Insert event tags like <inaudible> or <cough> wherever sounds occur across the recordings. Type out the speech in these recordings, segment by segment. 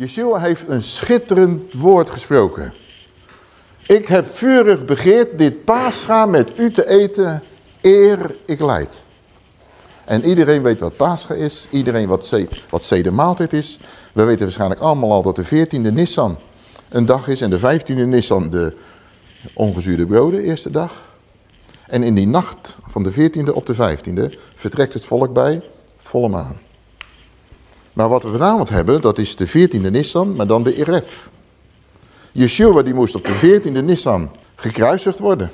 Yeshua heeft een schitterend woord gesproken. Ik heb vurig begeerd dit paascha met u te eten, eer ik leid. En iedereen weet wat paascha is, iedereen wat, wat zedemaaltijd is. We weten waarschijnlijk allemaal al dat de 14e Nissan een dag is en de 15e Nissan de ongezuurde broden, eerste dag. En in die nacht van de 14e op de 15e vertrekt het volk bij volle maan. Maar wat we vanavond hebben, dat is de 14e Nissan, maar dan de Iref. Yeshua die moest op de 14e Nissan gekruisigd worden.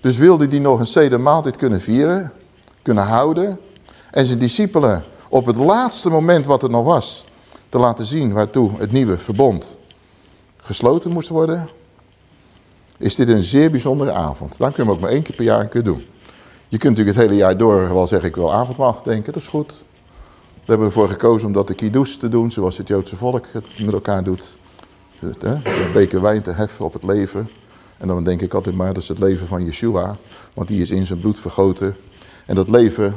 Dus wilde hij nog een sede maaltijd kunnen vieren, kunnen houden. En zijn discipelen op het laatste moment wat er nog was, te laten zien waartoe het nieuwe verbond gesloten moest worden. Is dit een zeer bijzondere avond. Dan kunnen we ook maar één keer per jaar kunnen doen. Je kunt natuurlijk het hele jaar door wel zeggen, ik wil avondmaal denken, dat is goed. We hebben ervoor gekozen om dat de kiddush te doen, zoals het Joodse volk het met elkaar doet. Een beker wijn te heffen op het leven. En dan denk ik altijd maar, dat is het leven van Yeshua. Want die is in zijn bloed vergoten. En dat leven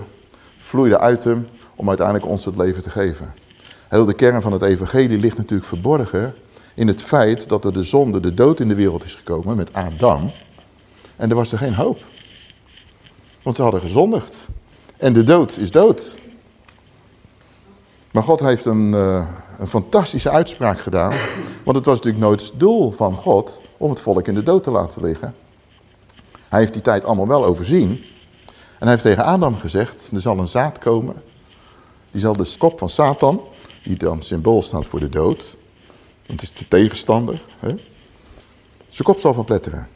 vloeide uit hem om uiteindelijk ons het leven te geven. Heel de kern van het evangelie ligt natuurlijk verborgen in het feit dat er de zonde, de dood in de wereld is gekomen met Adam. En er was er geen hoop. Want ze hadden gezondigd. En de dood is dood. Maar God heeft een, uh, een fantastische uitspraak gedaan. Want het was natuurlijk nooit het doel van God om het volk in de dood te laten liggen. Hij heeft die tijd allemaal wel overzien. En hij heeft tegen Adam gezegd, er zal een zaad komen. Die zal de kop van Satan, die dan symbool staat voor de dood. Want het is de tegenstander. Hè? Zijn kop zal verpletteren.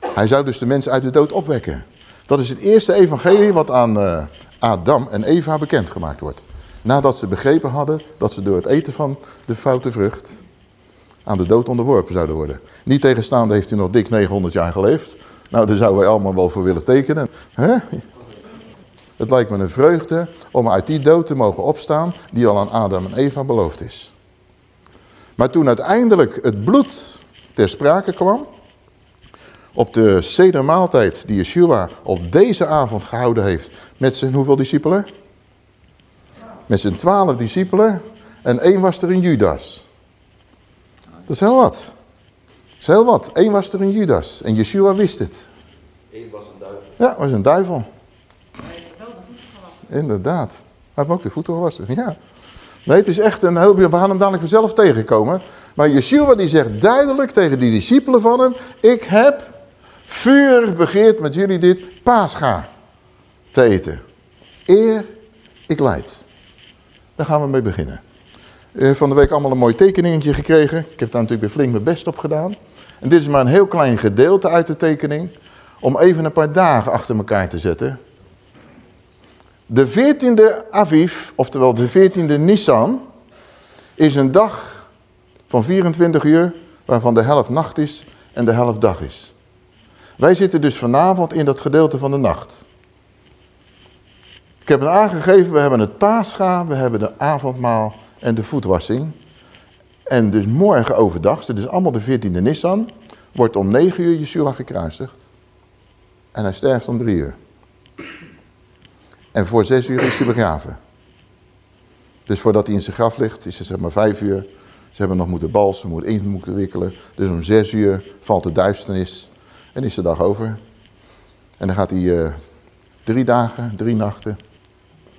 Hij zou dus de mensen uit de dood opwekken. Dat is het eerste evangelie wat aan uh, Adam en Eva bekendgemaakt wordt. Nadat ze begrepen hadden dat ze door het eten van de foute vrucht aan de dood onderworpen zouden worden. Niet tegenstaande heeft hij nog dik 900 jaar geleefd. Nou, daar zouden wij allemaal wel voor willen tekenen. Hè? Het lijkt me een vreugde om uit die dood te mogen opstaan die al aan Adam en Eva beloofd is. Maar toen uiteindelijk het bloed ter sprake kwam, op de sedermaaltijd die Yeshua op deze avond gehouden heeft met zijn hoeveel discipelen? Met zijn twaalf discipelen en één was er een Judas. Dat is heel wat. Is heel wat. Eén was er een Judas en Yeshua wist het. Eén was een duivel. Ja, was een duivel. Inderdaad. Hij heeft ook de voeten gewassen. Ja. Nee, het is echt een heel... We gaan hem dadelijk vanzelf tegenkomen. Maar Yeshua die zegt duidelijk tegen die discipelen van hem... Ik heb vurig begeerd met jullie dit paascha te eten. Eer ik leid. Daar gaan we mee beginnen. Uh, van de week allemaal een mooi tekeningetje gekregen. Ik heb daar natuurlijk weer flink mijn best op gedaan. En dit is maar een heel klein gedeelte uit de tekening. Om even een paar dagen achter elkaar te zetten. De 14e Aviv, oftewel de 14e Nissan, is een dag van 24 uur, waarvan de helft nacht is en de helft dag is. Wij zitten dus vanavond in dat gedeelte van de nacht. Ik heb het aangegeven, we hebben het paascha, we hebben de avondmaal en de voetwassing. En dus morgen overdag, dit is allemaal de 14e Nissan, wordt om 9 uur Yeshua gekruisigd. En hij sterft om 3 uur. En voor 6 uur is hij begraven. Dus voordat hij in zijn graf ligt, is het zeg maar 5 uur. Ze hebben nog moeten balsen, moeten in moeten wikkelen. Dus om 6 uur valt de duisternis en is de dag over. En dan gaat hij uh, drie dagen, drie nachten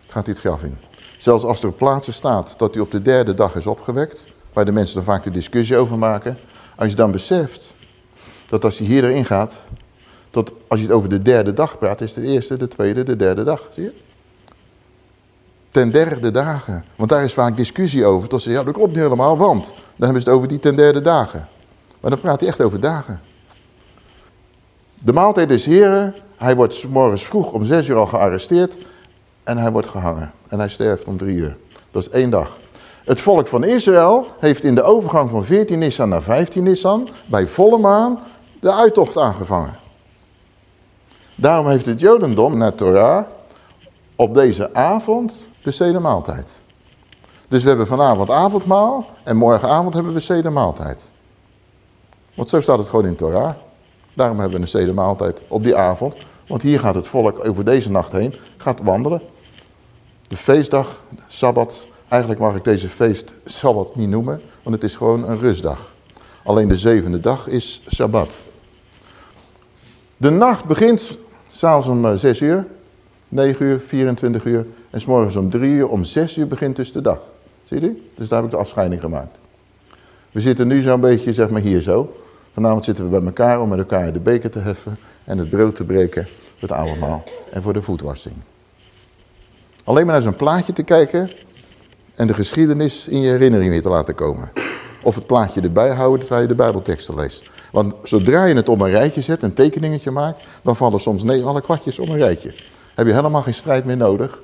gaat hij het graf in. Zelfs als er plaatsen staat dat hij op de derde dag is opgewekt, waar de mensen er vaak de discussie over maken. Als je dan beseft dat als hij hier erin gaat, dat als je het over de derde dag praat, is de eerste, de tweede, de derde dag. Zie je? Ten derde dagen. Want daar is vaak discussie over. Tot ze ja, dat klopt niet helemaal, want dan hebben ze het over die ten derde dagen. Maar dan praat hij echt over dagen. De maaltijd des heren, hij wordt morgens vroeg om zes uur al gearresteerd. En hij wordt gehangen. En hij sterft om drie uur. Dat is één dag. Het volk van Israël heeft in de overgang van 14 Nissan naar 15 Nissan... bij volle maan de uittocht aangevangen. Daarom heeft het Jodendom naar Torah op deze avond de zedemaaltijd. Dus we hebben vanavond avondmaal en morgenavond hebben we zedemaaltijd. Want zo staat het gewoon in Torah. Daarom hebben we een zedemaaltijd op die avond. Want hier gaat het volk over deze nacht heen, gaat wandelen. De feestdag, Sabbat, eigenlijk mag ik deze feest Sabbat niet noemen, want het is gewoon een rustdag. Alleen de zevende dag is Sabbat. De nacht begint s'avonds om 6 eh, uur, 9 uur, 24 uur en s morgens om 3 uur, om 6 uur begint dus de dag. Zie je? Dus daar heb ik de afscheiding gemaakt. We zitten nu zo'n beetje, zeg maar hier zo. Vanavond zitten we bij elkaar om met elkaar de beker te heffen en het brood te breken het avondmaal en voor de voetwassing. Alleen maar naar zo'n plaatje te kijken en de geschiedenis in je herinnering weer te laten komen. Of het plaatje erbij houden terwijl je de bijbelteksten leest. Want zodra je het op een rijtje zet, een tekeningetje maakt, dan vallen soms nee, alle kwartjes op een rijtje. Heb je helemaal geen strijd meer nodig.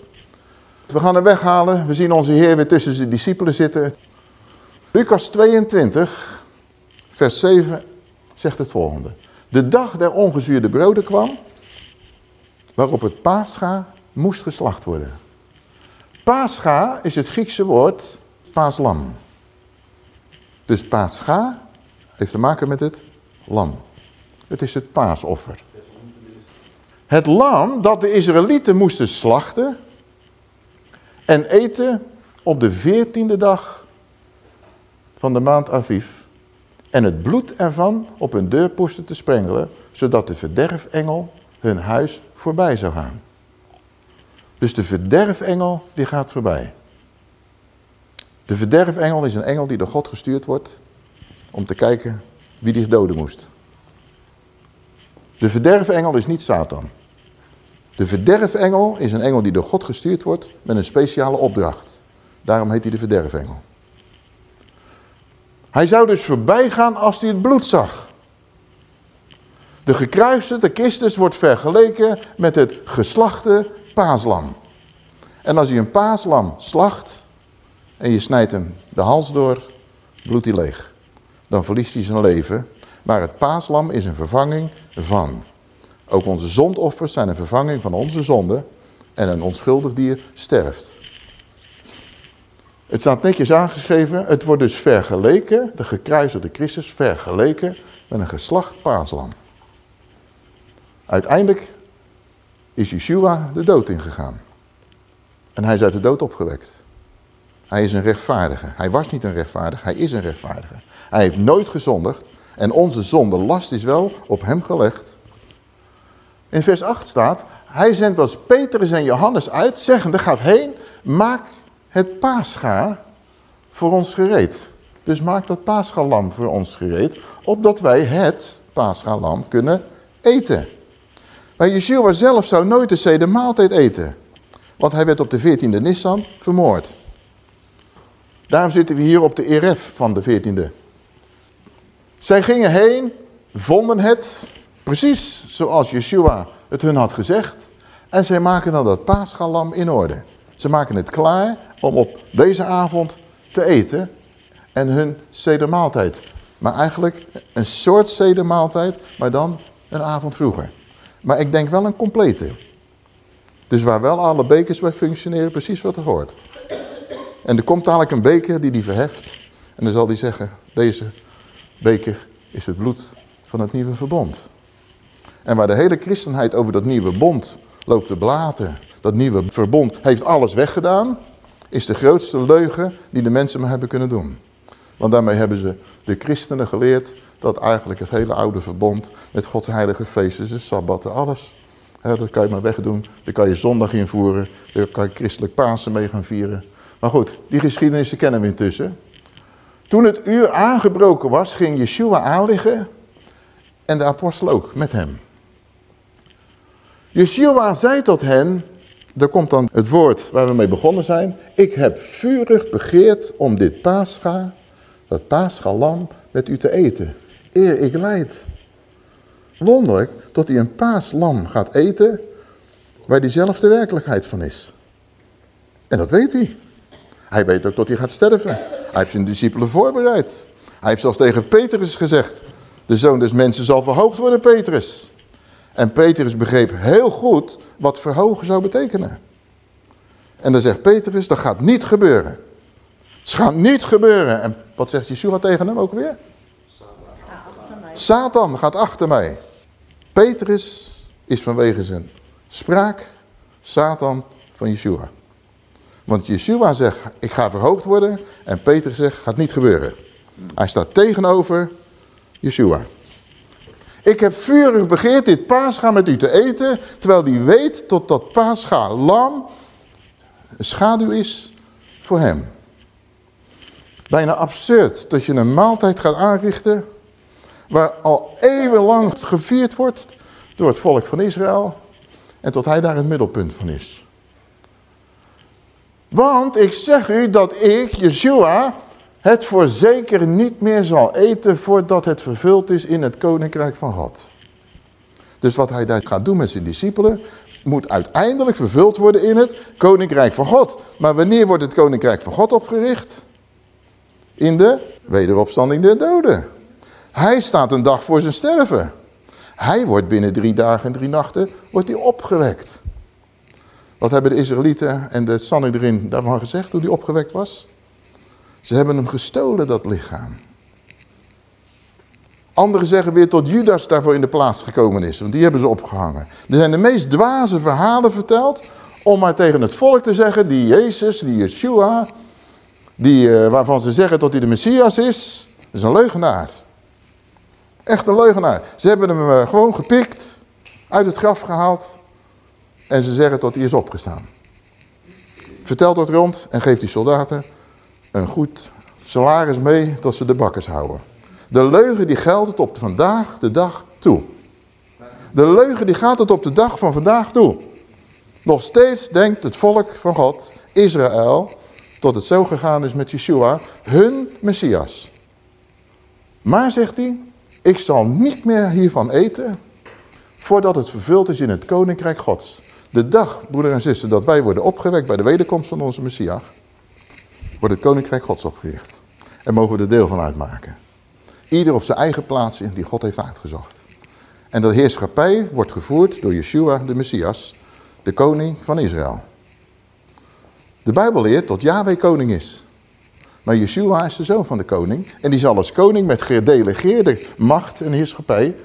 We gaan hem weghalen. We zien onze Heer weer tussen zijn discipelen zitten. Lucas 22, vers 7 zegt het volgende. De dag der ongezuurde broden kwam, waarop het paascha moest geslacht worden. Pascha is het Griekse woord paaslam. Dus paascha heeft te maken met het lam. Het is het paasoffer. Het lam dat de Israëlieten moesten slachten en eten op de veertiende dag van de maand Aviv. En het bloed ervan op hun deurposten te sprengelen, zodat de verderfengel hun huis voorbij zou gaan. Dus de verderfengel die gaat voorbij. De verderfengel is een engel die door God gestuurd wordt om te kijken wie die doden moest. De verderfengel is niet Satan. De verderfengel is een engel die door God gestuurd wordt met een speciale opdracht. Daarom heet hij de verderfengel. Hij zou dus voorbij gaan als hij het bloed zag. De gekruiste, de Christus, wordt vergeleken met het geslachte paaslam. En als hij een paaslam slacht en je snijdt hem de hals door, bloedt hij leeg. Dan verliest hij zijn leven. Maar het paaslam is een vervanging van. Ook onze zondoffers zijn een vervanging van onze zonde. En een onschuldig dier sterft. Het staat netjes aangeschreven. Het wordt dus vergeleken, de gekruisigde Christus, vergeleken met een geslacht paaslam. Uiteindelijk is Yeshua de dood ingegaan. En hij is uit de dood opgewekt. Hij is een rechtvaardige. Hij was niet een rechtvaardige, hij is een rechtvaardige. Hij heeft nooit gezondigd. En onze zonde last is wel op hem gelegd. In vers 8 staat, hij zendt als Petrus en Johannes uit, zeggende, gaat heen, maak het paascha voor ons gereed. Dus maak dat paaschalam voor ons gereed, opdat wij het paaschalam kunnen eten. Maar Yeshua zelf zou nooit de maaltijd eten. Want hij werd op de 14e Nissan vermoord. Daarom zitten we hier op de ERF van de 14e. Zij gingen heen, vonden het, precies zoals Yeshua het hun had gezegd. En zij maken dan dat paaschalam in orde. Ze maken het klaar om op deze avond te eten en hun zedemaaltijd. Maar eigenlijk een soort zedemaaltijd, maar dan een avond vroeger. Maar ik denk wel een complete. Dus waar wel alle bekers bij functioneren, precies wat er hoort. En er komt dadelijk een beker die die verheft. En dan zal die zeggen, deze beker is het bloed van het nieuwe verbond. En waar de hele christenheid over dat nieuwe bond loopt te blaten. Dat nieuwe verbond heeft alles weggedaan. Is de grootste leugen die de mensen maar hebben kunnen doen. Want daarmee hebben ze de christenen geleerd dat eigenlijk het hele oude verbond met Gods heilige feesten, de sabbatten, alles. dat kan je maar wegdoen. Daar kan je zondag invoeren. Daar kan je christelijk Pasen mee gaan vieren. Maar goed, die geschiedenis kennen we intussen. Toen het uur aangebroken was, ging Yeshua aanliggen en de apostel ook met hem. Yeshua zei tot hen, daar komt dan het woord waar we mee begonnen zijn. Ik heb vurig begeerd om dit paascha, dat paascha-lam, met u te eten. Eer ik leid. Wonderlijk dat hij een paaslam gaat eten waar diezelfde werkelijkheid van is. En dat weet hij. Hij weet ook dat hij gaat sterven. Hij heeft zijn discipelen voorbereid. Hij heeft zelfs tegen Petrus gezegd. De zoon des mensen zal verhoogd worden, Petrus. En Petrus begreep heel goed wat verhogen zou betekenen. En dan zegt Petrus, dat gaat niet gebeuren. Het gaat niet gebeuren. En wat zegt Yeshua tegen hem ook weer? Satan gaat achter mij. Petrus is vanwege zijn spraak Satan van Yeshua. Want Yeshua zegt, ik ga verhoogd worden. En Petrus zegt, gaat niet gebeuren. Hij staat tegenover Yeshua. Ik heb vurig begeerd dit paascha met u te eten, terwijl hij weet tot dat paascha lam een schaduw is voor hem. Bijna absurd dat je een maaltijd gaat aanrichten waar al eeuwenlang gevierd wordt door het volk van Israël en tot hij daar het middelpunt van is. Want ik zeg u dat ik, Yeshua, het voorzeker niet meer zal eten voordat het vervuld is in het koninkrijk van God. Dus wat hij daar gaat doen met zijn discipelen, moet uiteindelijk vervuld worden in het koninkrijk van God. Maar wanneer wordt het koninkrijk van God opgericht? In de wederopstanding der doden. Hij staat een dag voor zijn sterven. Hij wordt binnen drie dagen en drie nachten wordt hij opgewekt. Wat hebben de Israëlieten en de erin daarvan gezegd toen hij opgewekt was? Ze hebben hem gestolen, dat lichaam. Anderen zeggen weer tot Judas daarvoor in de plaats gekomen is. Want die hebben ze opgehangen. Er zijn de meest dwaze verhalen verteld. Om maar tegen het volk te zeggen. Die Jezus, die Yeshua. Die, uh, waarvan ze zeggen dat hij de Messias is. is een leugenaar. Echt een leugenaar. Ze hebben hem uh, gewoon gepikt. Uit het graf gehaald. En ze zeggen dat hij is opgestaan. Vertelt dat rond en geeft die soldaten een goed salaris mee tot ze de bakkers houden. De leugen die geldt het op vandaag de dag toe. De leugen die gaat het op de dag van vandaag toe. Nog steeds denkt het volk van God, Israël, tot het zo gegaan is met Yeshua, hun Messias. Maar, zegt hij, ik zal niet meer hiervan eten voordat het vervuld is in het koninkrijk gods. De dag, broeder en zuster, dat wij worden opgewekt bij de wederkomst van onze Messias, wordt het koninkrijk gods opgericht. En mogen we er deel van uitmaken. Ieder op zijn eigen plaats die God heeft uitgezocht. En dat heerschappij wordt gevoerd door Yeshua de Messias, de koning van Israël. De Bijbel leert dat Yahweh koning is. Maar Yeshua is de zoon van de koning. En die zal als koning met gedelegeerde macht en heerschappij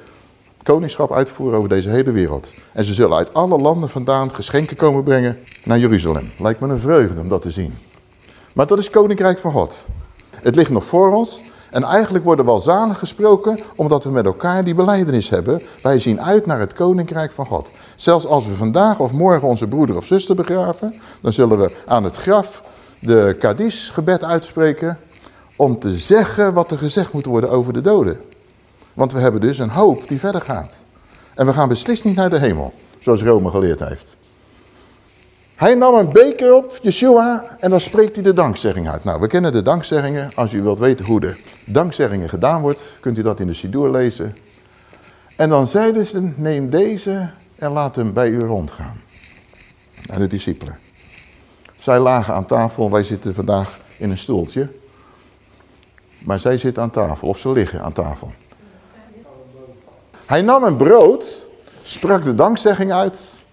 koningschap uitvoeren over deze hele wereld. En ze zullen uit alle landen vandaan geschenken komen brengen naar Jeruzalem. Lijkt me een vreugde om dat te zien. Maar dat is koninkrijk van God. Het ligt nog voor ons. En eigenlijk worden we al zalig gesproken omdat we met elkaar die beleidenis hebben. Wij zien uit naar het koninkrijk van God. Zelfs als we vandaag of morgen onze broeder of zuster begraven, dan zullen we aan het graf de Kaddish gebed uitspreken om te zeggen wat er gezegd moet worden over de doden. Want we hebben dus een hoop die verder gaat. En we gaan beslist niet naar de hemel, zoals Rome geleerd heeft. Hij nam een beker op, Yeshua, en dan spreekt hij de dankzegging uit. Nou, we kennen de dankzeggingen. Als u wilt weten hoe de dankzeggingen gedaan wordt, kunt u dat in de Sidoer lezen. En dan zeiden ze, neem deze en laat hem bij u rondgaan. Naar de discipelen. Zij lagen aan tafel, wij zitten vandaag in een stoeltje. Maar zij zitten aan tafel, of ze liggen aan tafel. Hij nam een brood, sprak de dankzegging uit,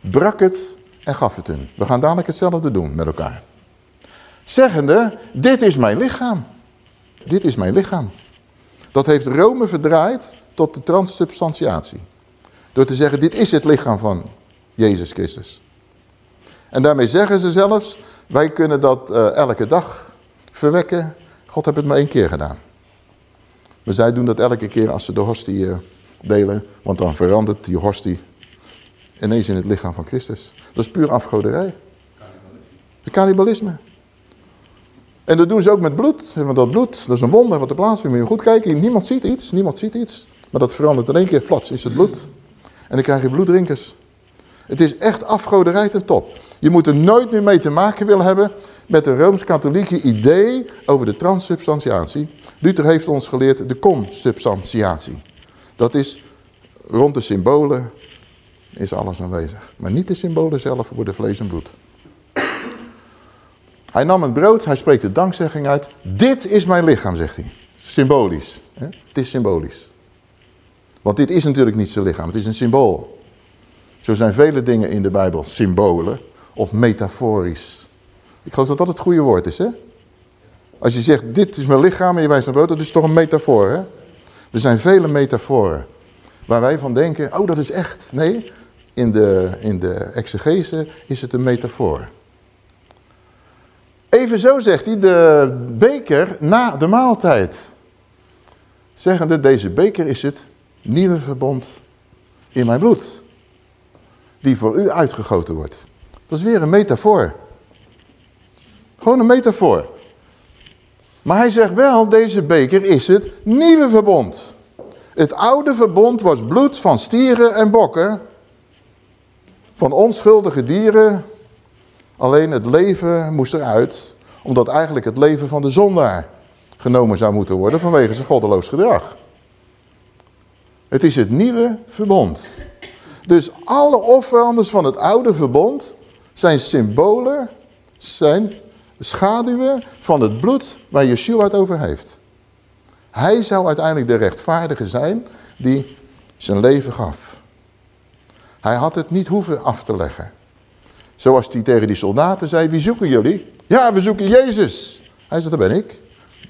brak het en gaf het hun. We gaan dadelijk hetzelfde doen met elkaar. Zeggende, dit is mijn lichaam. Dit is mijn lichaam. Dat heeft Rome verdraaid tot de transsubstantiatie. Door te zeggen, dit is het lichaam van Jezus Christus. En daarmee zeggen ze zelfs, wij kunnen dat uh, elke dag verwekken. God heeft het maar één keer gedaan. Maar zij doen dat elke keer als ze de hostie uh, delen. Want dan verandert die hostie ineens in het lichaam van Christus. Dat is puur afgoderij. De cannibalisme. En dat doen ze ook met bloed. Want dat bloed, dat is een wonder wat er plaatsvindt. Moet je goed kijken, niemand ziet iets, niemand ziet iets. Maar dat verandert in één keer, flats, is het bloed. En dan krijg je bloeddrinkers. Het is echt afgoderij ten top. Je moet er nooit meer mee te maken willen hebben met een Rooms-Katholieke idee over de transsubstantiatie. Luther heeft ons geleerd de consubstantiatie. Dat is rond de symbolen is alles aanwezig. Maar niet de symbolen zelf worden vlees en bloed. Hij nam het brood, hij spreekt de dankzegging uit. Dit is mijn lichaam, zegt hij. Symbolisch. Hè? Het is symbolisch. Want dit is natuurlijk niet zijn lichaam, het is een symbool. Zo zijn vele dingen in de Bijbel symbolen. of metaforisch. Ik geloof dat dat het goede woord is, hè? Als je zegt, dit is mijn lichaam en je wijst naar brood, dat is toch een metafoor, hè? Er zijn vele metaforen waar wij van denken, oh dat is echt. Nee, in de, in de exegese is het een metafoor. Evenzo zegt hij, de beker na de maaltijd. Zeggende, deze beker is het nieuwe verbond in mijn bloed. Die voor u uitgegoten wordt. Dat is weer een metafoor. Gewoon een metafoor. Maar hij zegt wel, deze beker is het nieuwe verbond. Het oude verbond was bloed van stieren en bokken. Van onschuldige dieren. Alleen het leven moest eruit. Omdat eigenlijk het leven van de zondaar genomen zou moeten worden vanwege zijn goddeloos gedrag. Het is het nieuwe verbond. Dus alle offeranders van het oude verbond zijn symbolen, zijn schaduwen van het bloed waar Yeshua het over heeft. Hij zou uiteindelijk de rechtvaardige zijn die zijn leven gaf. Hij had het niet hoeven af te leggen. Zoals hij tegen die soldaten zei, wie zoeken jullie? Ja, we zoeken Jezus. Hij zei, dat ben ik.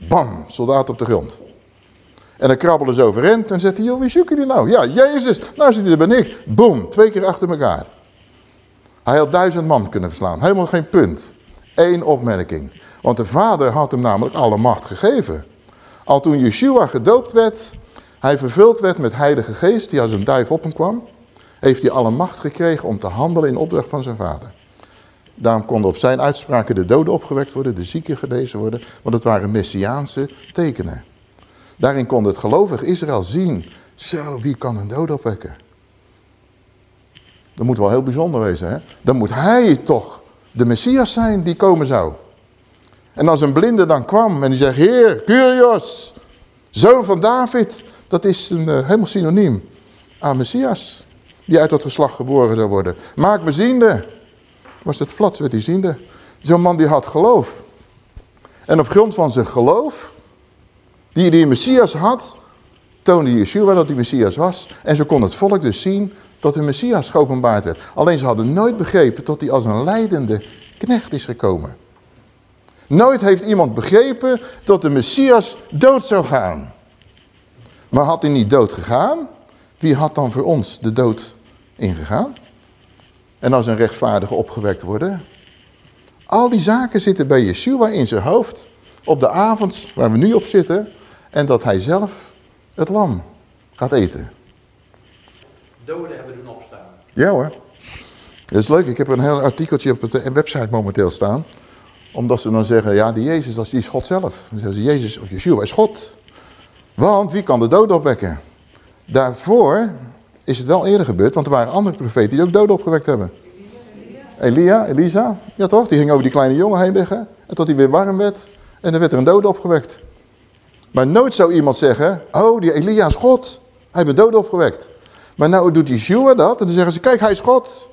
Bam, soldaat op de grond. En dan krabbelen ze overeind en zegt hij, joh, wie zoeken jullie nou? Ja, Jezus. Nou zit hij, dat ben ik. Boom, twee keer achter elkaar. Hij had duizend man kunnen verslaan. Helemaal geen punt. Eén opmerking. Want de vader had hem namelijk alle macht gegeven. Al toen Yeshua gedoopt werd, hij vervuld werd met heilige geest, die als een duif op hem kwam, heeft hij alle macht gekregen om te handelen in opdracht van zijn vader. Daarom konden op zijn uitspraken de doden opgewekt worden, de zieken genezen worden, want het waren messiaanse tekenen. Daarin kon het gelovig Israël zien, zo, wie kan een dood opwekken? Dat moet wel heel bijzonder wezen, hè? Dan moet hij toch de Messias zijn die komen zou. En als een blinde dan kwam en die zegt, Heer, Curios, zoon van David, dat is een, uh, helemaal synoniem aan Messias. Die uit dat geslacht geboren zou worden. Maak me ziende. Was het flats, werd hij ziende. Zo'n man die had geloof. En op grond van zijn geloof, die die Messias had, toonde Yeshua dat hij Messias was. En zo kon het volk dus zien dat de Messias geopenbaard werd. Alleen ze hadden nooit begrepen dat hij als een leidende knecht is gekomen. Nooit heeft iemand begrepen dat de Messias dood zou gaan. Maar had hij niet dood gegaan, wie had dan voor ons de dood ingegaan? En als een rechtvaardige opgewekt worden? Al die zaken zitten bij Yeshua in zijn hoofd op de avond waar we nu op zitten. En dat hij zelf het lam gaat eten. Doden hebben doen opstaan. Ja hoor. Dat is leuk. Ik heb een heel artikeltje op de website momenteel staan. Omdat ze dan zeggen, ja die Jezus, dat is God zelf. Dan zeggen ze, Jezus of Yeshua is God. Want wie kan de dood opwekken? Daarvoor is het wel eerder gebeurd, want er waren andere profeten die ook dood opgewekt hebben. Elia, Elisa, ja toch? Die ging over die kleine jongen heen liggen. En tot hij weer warm werd. En dan werd er een dood opgewekt. Maar nooit zou iemand zeggen, oh die Elia is God. Hij heeft dood opgewekt. Maar nou doet Yeshua dat en dan zeggen ze, kijk hij is God.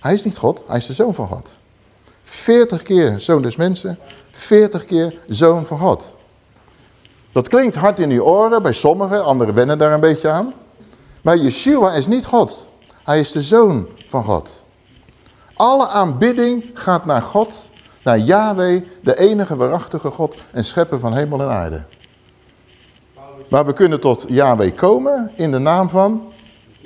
Hij is niet God, hij is de zoon van God. 40 keer zoon des mensen, 40 keer zoon van God. Dat klinkt hard in uw oren bij sommigen, anderen wennen daar een beetje aan. Maar Yeshua is niet God. Hij is de zoon van God. Alle aanbidding gaat naar God, naar Yahweh, de enige waarachtige God en schepper van hemel en aarde. Maar we kunnen tot Yahweh komen in de naam van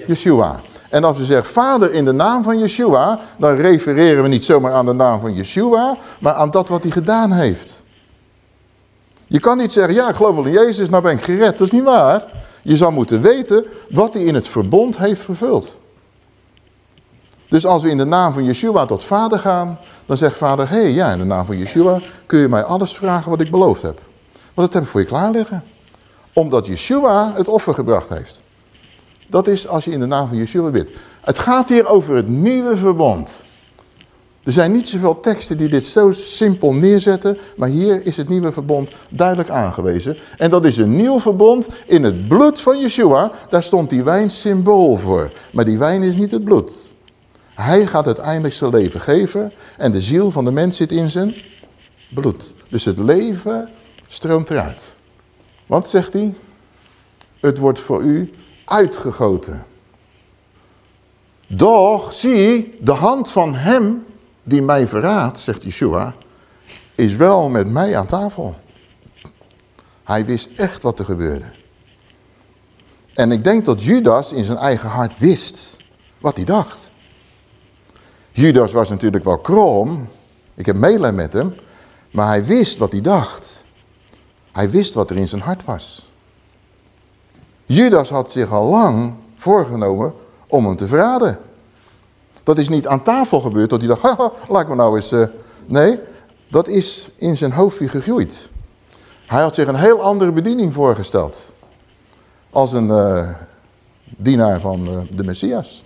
Yeshua. En als we zeggen vader in de naam van Yeshua, dan refereren we niet zomaar aan de naam van Yeshua, maar aan dat wat hij gedaan heeft. Je kan niet zeggen, ja ik geloof wel in Jezus, nou ben ik gered. Dat is niet waar. Je zal moeten weten wat hij in het verbond heeft vervuld. Dus als we in de naam van Yeshua tot vader gaan, dan zegt vader, hé hey, ja in de naam van Yeshua kun je mij alles vragen wat ik beloofd heb. Want dat heb ik voor je klaar liggen. Omdat Yeshua het offer gebracht heeft. Dat is als je in de naam van Yeshua bidt. Het gaat hier over het nieuwe verbond. Er zijn niet zoveel teksten die dit zo simpel neerzetten, maar hier is het nieuwe verbond duidelijk aangewezen. En dat is een nieuw verbond in het bloed van Yeshua. Daar stond die wijn symbool voor. Maar die wijn is niet het bloed. Hij gaat uiteindelijk zijn leven geven en de ziel van de mens zit in zijn bloed. Dus het leven stroomt eruit. Wat zegt hij? Het wordt voor u uitgegoten. Doch zie, de hand van hem die mij verraadt, zegt Yeshua, is wel met mij aan tafel. Hij wist echt wat er gebeurde. En ik denk dat Judas in zijn eigen hart wist wat hij dacht. Judas was natuurlijk wel krom. Ik heb meelij met hem. Maar hij wist wat hij dacht. Hij wist wat er in zijn hart was. Judas had zich al lang voorgenomen om hem te verraden. Dat is niet aan tafel gebeurd dat hij dacht, <laughs> haha, laat me nou eens... Uh... Nee, dat is in zijn hoofdje gegroeid. Hij had zich een heel andere bediening voorgesteld. Als een uh, dienaar van uh, de Messias.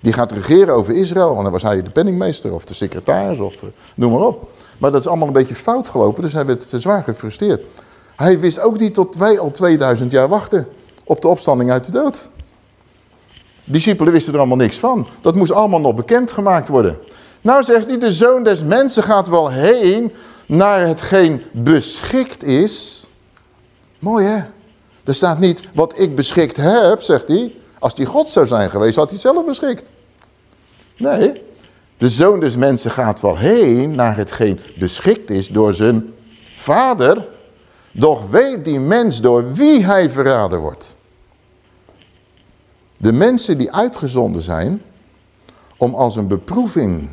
Die gaat regeren over Israël. En dan was hij de penningmeester of de secretaris of noem maar op. Maar dat is allemaal een beetje fout gelopen. Dus hij werd zwaar gefrustreerd. Hij wist ook niet tot wij al 2000 jaar wachten op de opstanding uit de dood. Discipelen wisten er allemaal niks van. Dat moest allemaal nog bekendgemaakt worden. Nou zegt hij, de zoon des mensen gaat wel heen naar hetgeen beschikt is. Mooi hè? Er staat niet wat ik beschikt heb, zegt hij. Als die God zou zijn geweest, had hij zelf beschikt. Nee, de zoon des mensen gaat wel heen naar hetgeen beschikt is door zijn vader. Doch weet die mens door wie hij verraden wordt. De mensen die uitgezonden zijn om als een beproeving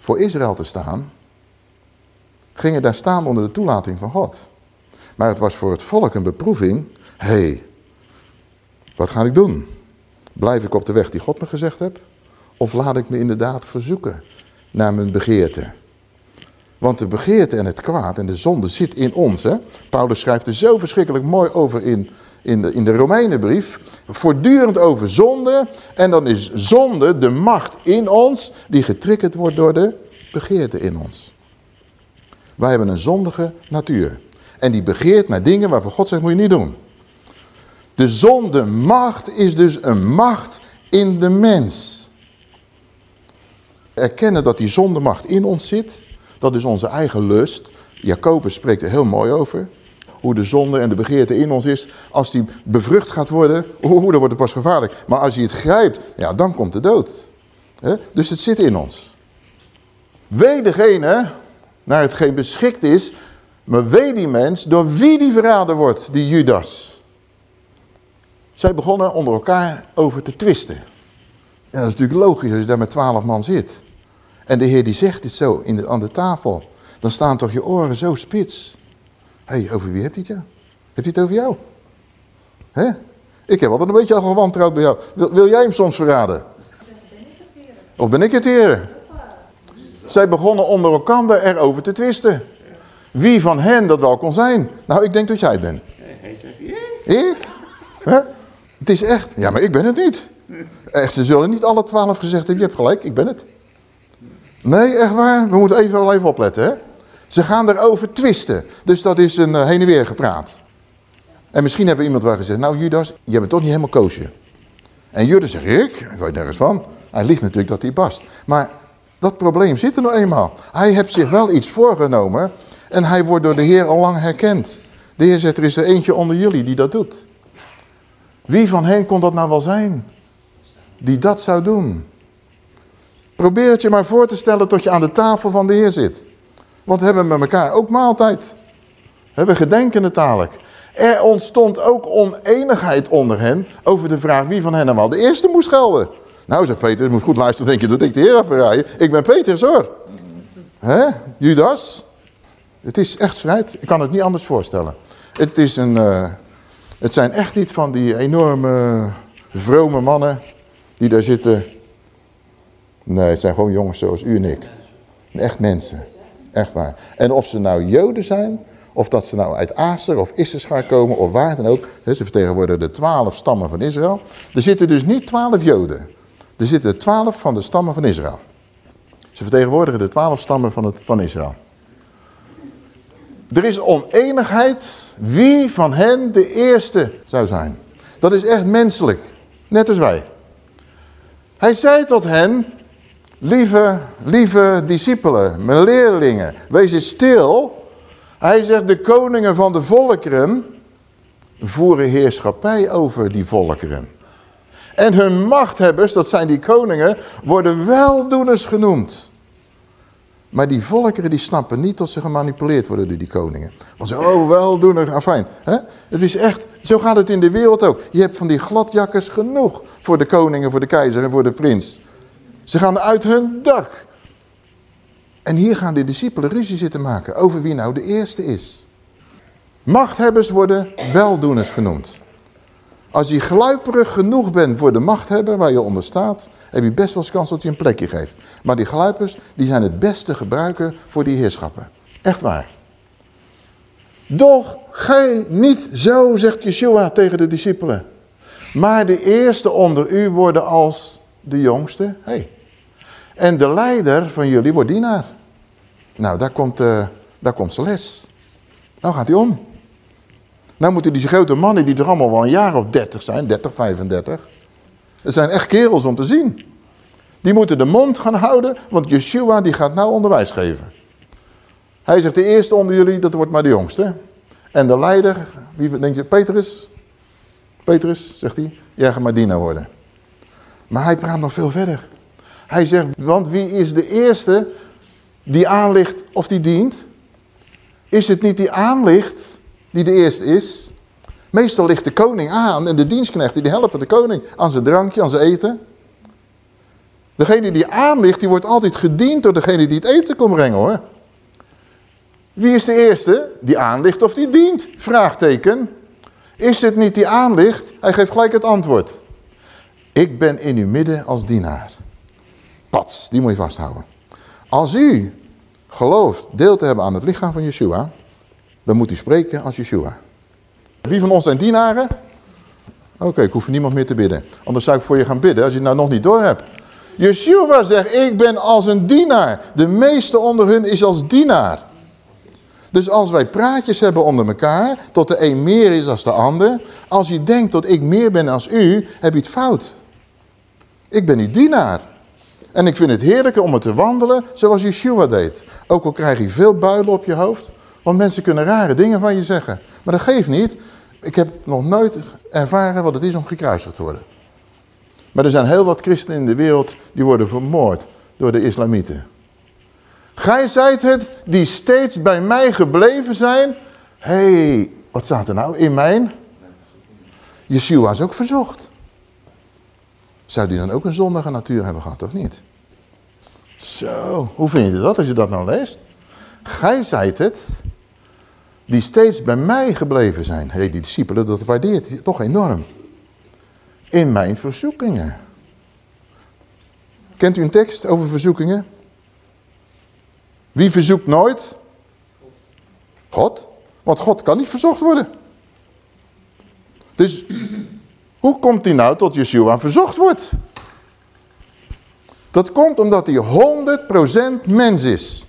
voor Israël te staan, gingen daar staan onder de toelating van God. Maar het was voor het volk een beproeving. Hé, hey, wat ga ik doen? Blijf ik op de weg die God me gezegd heeft? Of laat ik me inderdaad verzoeken naar mijn begeerte? Want de begeerte en het kwaad en de zonde zit in ons. Hè? Paulus schrijft er zo verschrikkelijk mooi over in, in de, in de Romeinenbrief. Voortdurend over zonde. En dan is zonde de macht in ons die getriggerd wordt door de begeerte in ons. Wij hebben een zondige natuur. En die begeert naar dingen waarvan God zegt moet je niet doen. De zonde macht is dus een macht in de mens. Erkennen dat die zondemacht in ons zit. Dat is onze eigen lust. Jacobus spreekt er heel mooi over. Hoe de zonde en de begeerte in ons is. Als die bevrucht gaat worden, hoe, dan wordt het pas gevaarlijk. Maar als je het grijpt, ja, dan komt de dood. Dus het zit in ons. Wee degene naar hetgeen beschikt is. Maar wee die mens door wie die verraden wordt, die Judas. Zij begonnen onder elkaar over te twisten. Dat is natuurlijk logisch als je daar met twaalf man zit. En de Heer die zegt dit zo in de, aan de tafel. Dan staan toch je oren zo spits. Hé, hey, over wie hebt hij het ja? Heeft hij het over jou? Hè? Ik heb altijd een beetje al gewantrouwd bij jou. Wil, wil jij hem soms verraden? Of ben ik het heren? Zij begonnen onder elkaar erover te twisten. Wie van hen dat wel kon zijn. Nou, ik denk dat jij het bent. Ik? Hè? Het is echt. Ja, maar ik ben het niet. Echt, ze zullen niet alle twaalf gezegd hebben, je hebt gelijk, ik ben het. Nee, echt waar. We moeten even, wel even opletten. Hè? Ze gaan erover twisten. Dus dat is een uh, heen en weer gepraat. En misschien hebben iemand wel gezegd, nou Judas, je bent toch niet helemaal koosje. En Judas zegt, ik? Ik weet nergens van. Hij ligt natuurlijk dat hij past. Maar dat probleem zit er nog eenmaal. Hij heeft zich wel iets voorgenomen en hij wordt door de Heer al lang herkend. De Heer zegt, er is er eentje onder jullie die dat doet. Wie van hen kon dat nou wel zijn? Die dat zou doen. Probeer het je maar voor te stellen tot je aan de tafel van de Heer zit. Want we hebben met elkaar ook maaltijd. We gedenkende talen. Er ontstond ook oneenigheid onder hen over de vraag wie van hen allemaal de eerste moest gelden. Nou, zegt Peter, je moet goed luisteren, denk je dat ik de Heer verraaien. Ik ben Peter, hoor. Hè? Judas? Het is echt strijd. Ik kan het niet anders voorstellen. Het, is een, uh, het zijn echt niet van die enorme vrome mannen die daar zitten Nee, het zijn gewoon jongens zoals u en ik. Echt mensen. Echt waar. En of ze nou joden zijn, of dat ze nou uit Aser of Issachar komen, of waar dan ook. Ze vertegenwoordigen de twaalf stammen van Israël. Er zitten dus niet twaalf joden. Er zitten twaalf van de stammen van Israël. Ze vertegenwoordigen de twaalf stammen van, het, van Israël. Er is oneenigheid wie van hen de eerste zou zijn. Dat is echt menselijk. Net als wij. Hij zei tot hen, Lieve, lieve discipelen, mijn leerlingen, wees eens stil. Hij zegt, de koningen van de volkeren voeren heerschappij over die volkeren. En hun machthebbers, dat zijn die koningen, worden weldoeners genoemd. Maar die volkeren die snappen niet dat ze gemanipuleerd worden door die koningen. Want ze, oh weldoener, afijn. Hè? Het is echt, zo gaat het in de wereld ook. Je hebt van die gladjakkers genoeg voor de koningen, voor de keizer en voor de prins. Ze gaan uit hun dak. En hier gaan de discipelen ruzie zitten maken over wie nou de eerste is. Machthebbers worden weldoeners genoemd. Als je gluiperig genoeg bent voor de machthebber waar je onder staat, heb je best wel eens kans dat je een plekje geeft. Maar die gluipers, die zijn het beste gebruiken voor die heerschappen. Echt waar. Doch gij niet zo, zegt Yeshua tegen de discipelen. Maar de eerste onder u worden als de jongste. Hey. En de leider van jullie wordt dienaar. Nou, daar komt, uh, daar komt zijn les. Nou gaat hij om. Nou moeten die grote mannen die er allemaal wel een jaar of 30 zijn, 30, 35. Het zijn echt kerels om te zien. Die moeten de mond gaan houden, want Yeshua die gaat nou onderwijs geven. Hij zegt de eerste onder jullie, dat wordt maar de jongste. En de leider, wie denk je, Petrus? Petrus, zegt hij, jij gaat maar dienaar worden. Maar hij praat nog veel verder. Hij zegt, want wie is de eerste die aanlicht of die dient? Is het niet die aanlicht die de eerste is? Meestal ligt de koning aan en de dienstknechten die helpen de koning aan zijn drankje, aan zijn eten. Degene die aanlicht, die wordt altijd gediend door degene die het eten komt brengen hoor. Wie is de eerste? Die aanlicht of die dient? Vraagteken. Is het niet die aanlicht? Hij geeft gelijk het antwoord. Ik ben in uw midden als dienaar. Die moet je vasthouden. Als u gelooft deel te hebben aan het lichaam van Yeshua, dan moet u spreken als Yeshua. Wie van ons zijn dienaren? Oké, ik hoef niemand meer te bidden. Anders zou ik voor je gaan bidden als je het nou nog niet door hebt. Yeshua zegt, ik ben als een dienaar. De meeste onder hun is als dienaar. Dus als wij praatjes hebben onder elkaar, tot de een meer is als de ander. Als je denkt dat ik meer ben als u, heb je het fout. Ik ben uw dienaar. En ik vind het heerlijker om het te wandelen zoals Yeshua deed. Ook al krijg je veel builen op je hoofd. Want mensen kunnen rare dingen van je zeggen. Maar dat geeft niet. Ik heb nog nooit ervaren wat het is om gekruisigd te worden. Maar er zijn heel wat christenen in de wereld die worden vermoord door de islamieten. Gij zijt het die steeds bij mij gebleven zijn. Hé, hey, wat staat er nou in mijn? Yeshua is ook verzocht. Zou die dan ook een zondige natuur hebben gehad, of niet? Zo, hoe vind je dat als je dat nou leest? Gij zijt het die steeds bij mij gebleven zijn. Hé, hey, die discipelen, dat waardeert toch enorm. In mijn verzoekingen. Kent u een tekst over verzoekingen? Wie verzoekt nooit? God. Want God kan niet verzocht worden. Dus hoe komt hij nou tot Yeshua verzocht wordt? Dat komt omdat hij 100% mens is.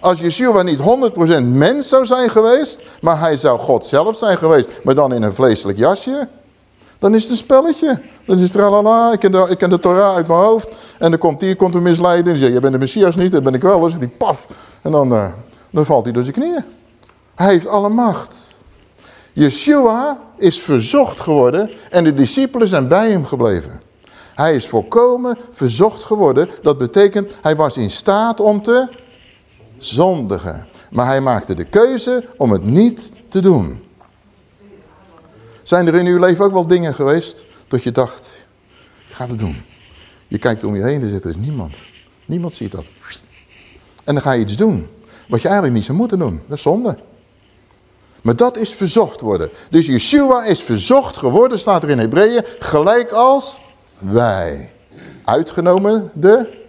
Als Yeshua niet 100% mens zou zijn geweest, maar hij zou God zelf zijn geweest, maar dan in een vleeselijk jasje, dan is het een spelletje. Dan is het tralala, ik ken de, ik ken de Torah uit mijn hoofd. En dan komt hier, komt een misleiding en zegt, je bent de Messias niet, dat ben ik wel. Dan zegt hij, paf. En dan, uh, dan valt hij door zijn knieën. Hij heeft alle macht. Yeshua is verzocht geworden en de discipelen zijn bij hem gebleven. Hij is volkomen verzocht geworden. Dat betekent, hij was in staat om te zondigen. Maar hij maakte de keuze om het niet te doen. Zijn er in uw leven ook wel dingen geweest dat je dacht, ik ga het doen. Je kijkt om je heen en zit er is niemand. Niemand ziet dat. En dan ga je iets doen wat je eigenlijk niet zou moeten doen. Dat is zonde. Maar dat is verzocht worden. Dus Yeshua is verzocht geworden, staat er in Hebreeën, gelijk als wij. Uitgenomen de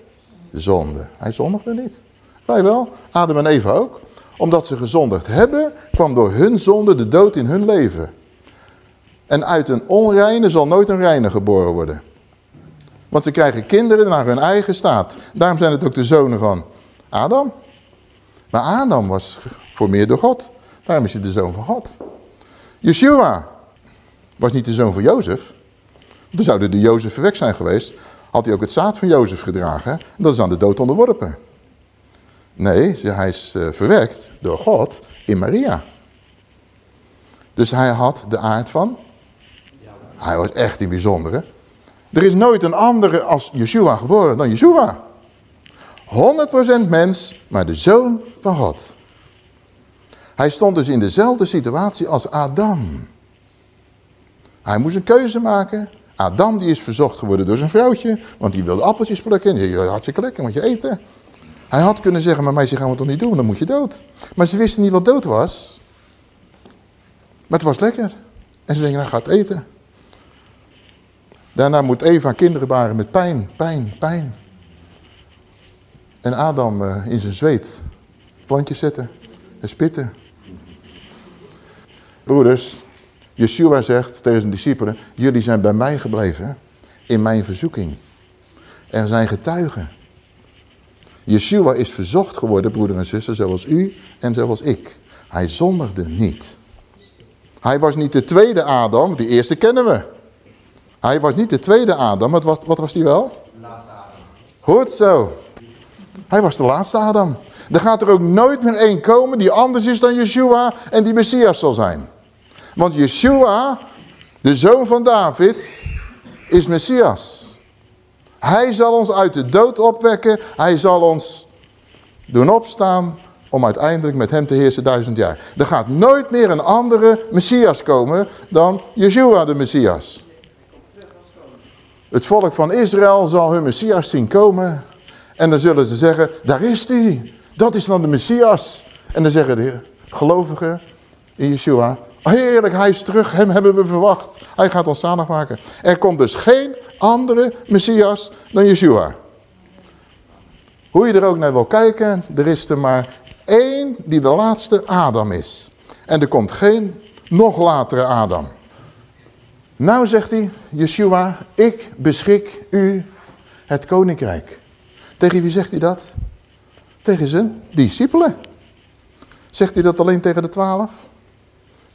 zonde. Hij zondigde niet. Wij wel, Adam en Eva ook. Omdat ze gezondigd hebben, kwam door hun zonde de dood in hun leven. En uit een onreine zal nooit een reine geboren worden. Want ze krijgen kinderen naar hun eigen staat. Daarom zijn het ook de zonen van Adam. Maar Adam was meer door God. Daarom is hij de zoon van God. Yeshua was niet de zoon van Jozef. Dan zouden de Jozef verwekt zijn geweest. Had hij ook het zaad van Jozef gedragen. En dat is aan de dood onderworpen. Nee, hij is uh, verwekt door God in Maria. Dus hij had de aard van hij was echt een bijzondere. Er is nooit een andere als Yeshua geboren dan Yeshua. 100% mens, maar de zoon van God. Hij stond dus in dezelfde situatie als Adam. Hij moest een keuze maken. Adam die is verzocht geworden door zijn vrouwtje, want die wilde appeltjes plukken. En die hartstikke lekker, moet je eten. Hij had kunnen zeggen, maar meisje gaan we toch niet doen, dan moet je dood. Maar ze wisten niet wat dood was. Maar het was lekker. En ze denken, nou gaat eten. Daarna moet Eva kinderen baren met pijn, pijn, pijn. En Adam uh, in zijn zweet plantjes zetten en spitten. Broeders, Yeshua zegt tegen zijn discipelen, jullie zijn bij mij gebleven in mijn verzoeking. Er zijn getuigen. Yeshua is verzocht geworden, broeder en zuster, zoals u en zoals ik. Hij zondigde niet. Hij was niet de tweede Adam, die eerste kennen we. Hij was niet de tweede Adam, wat was, wat was die wel? Laatste Adam. Goed zo. Hij was de laatste Adam. Er gaat er ook nooit meer één komen die anders is dan Yeshua en die Messias zal zijn. Want Yeshua, de zoon van David, is Messias. Hij zal ons uit de dood opwekken. Hij zal ons doen opstaan om uiteindelijk met hem te heersen duizend jaar. Er gaat nooit meer een andere Messias komen dan Yeshua de Messias. Het volk van Israël zal hun Messias zien komen. En dan zullen ze zeggen, daar is hij. Dat is dan de Messias. En dan zeggen de gelovigen in Yeshua, heerlijk, hij is terug, hem hebben we verwacht. Hij gaat ons zalig maken. Er komt dus geen andere Messias dan Yeshua. Hoe je er ook naar wil kijken, er is er maar één die de laatste Adam is. En er komt geen nog latere Adam. Nou zegt hij, Yeshua, ik beschik u het koninkrijk. Tegen wie zegt hij dat? Tegen zijn discipelen. Zegt hij dat alleen tegen de twaalf?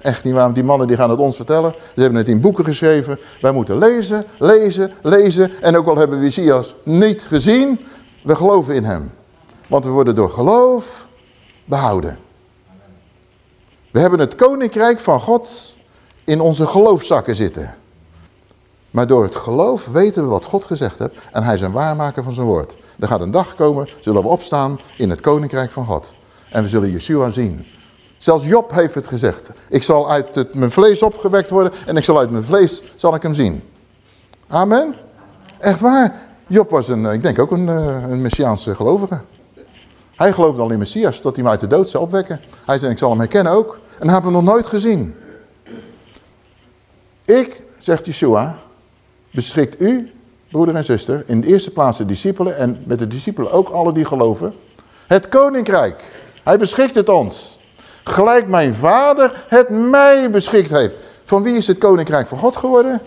Echt niet waar, die mannen die gaan het ons vertellen. Ze hebben het in boeken geschreven. Wij moeten lezen, lezen, lezen. En ook al hebben we Messias niet gezien, we geloven in hem. Want we worden door geloof behouden. We hebben het koninkrijk van God in onze geloofzakken zitten. Maar door het geloof weten we wat God gezegd heeft. En hij is een waarmaker van zijn woord. Er gaat een dag komen, zullen we opstaan in het koninkrijk van God. En we zullen Yeshua zien. Zelfs Job heeft het gezegd. Ik zal uit het, mijn vlees opgewekt worden en ik zal uit mijn vlees zal ik hem zien. Amen. Echt waar. Job was een, ik denk ook een, eh, een Messiaanse gelovige. Hij geloofde al in Messias, dat hij hem uit de dood zou opwekken. Hij zei, ik zal hem herkennen ook. En hij heeft hem nog nooit gezien. Ik, zegt Yeshua, beschikt u, broeder en zuster, in de eerste plaats de discipelen en met de discipelen ook alle die geloven, het koninkrijk. Hij beschikt het ons. Gelijk mijn vader het mij beschikt heeft. Van wie is het koninkrijk van God geworden?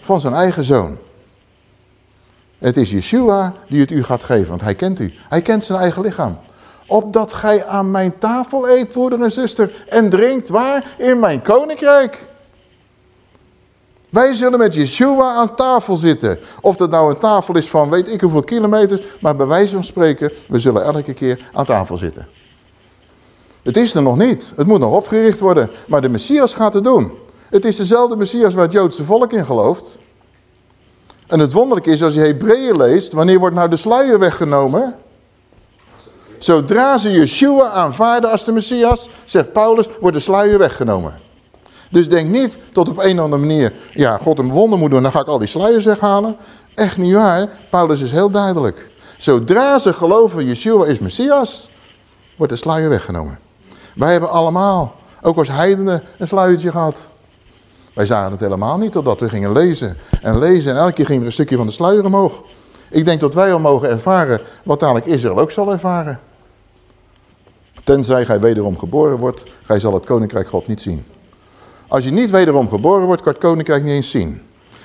Van zijn eigen zoon. Het is Yeshua die het u gaat geven, want hij kent u. Hij kent zijn eigen lichaam. Opdat gij aan mijn tafel eet, broeder en zuster, en drinkt waar? In mijn koninkrijk. Wij zullen met Yeshua aan tafel zitten. Of dat nou een tafel is van weet ik hoeveel kilometers, maar bij wijze van spreken, we zullen elke keer aan tafel zitten. Het is er nog niet. Het moet nog opgericht worden. Maar de Messias gaat het doen. Het is dezelfde Messias waar het Joodse volk in gelooft. En het wonderlijke is, als je Hebreeën leest, wanneer wordt nou de sluier weggenomen? Zodra ze Yeshua aanvaarden als de Messias, zegt Paulus, wordt de sluier weggenomen. Dus denk niet tot op een of andere manier, ja, God een wonder moet doen, dan ga ik al die sluiers weghalen. Echt niet waar. Paulus is heel duidelijk. Zodra ze geloven, Yeshua is Messias, wordt de sluier weggenomen. Wij hebben allemaal, ook als heidenen, een sluiertje gehad. Wij zagen het helemaal niet totdat we gingen lezen en lezen. En elke keer ging er een stukje van de sluier omhoog. Ik denk dat wij al mogen ervaren wat dadelijk Israël ook zal ervaren. Tenzij gij wederom geboren wordt, gij zal het koninkrijk God niet zien. Als je niet wederom geboren wordt, kan het koninkrijk niet eens zien.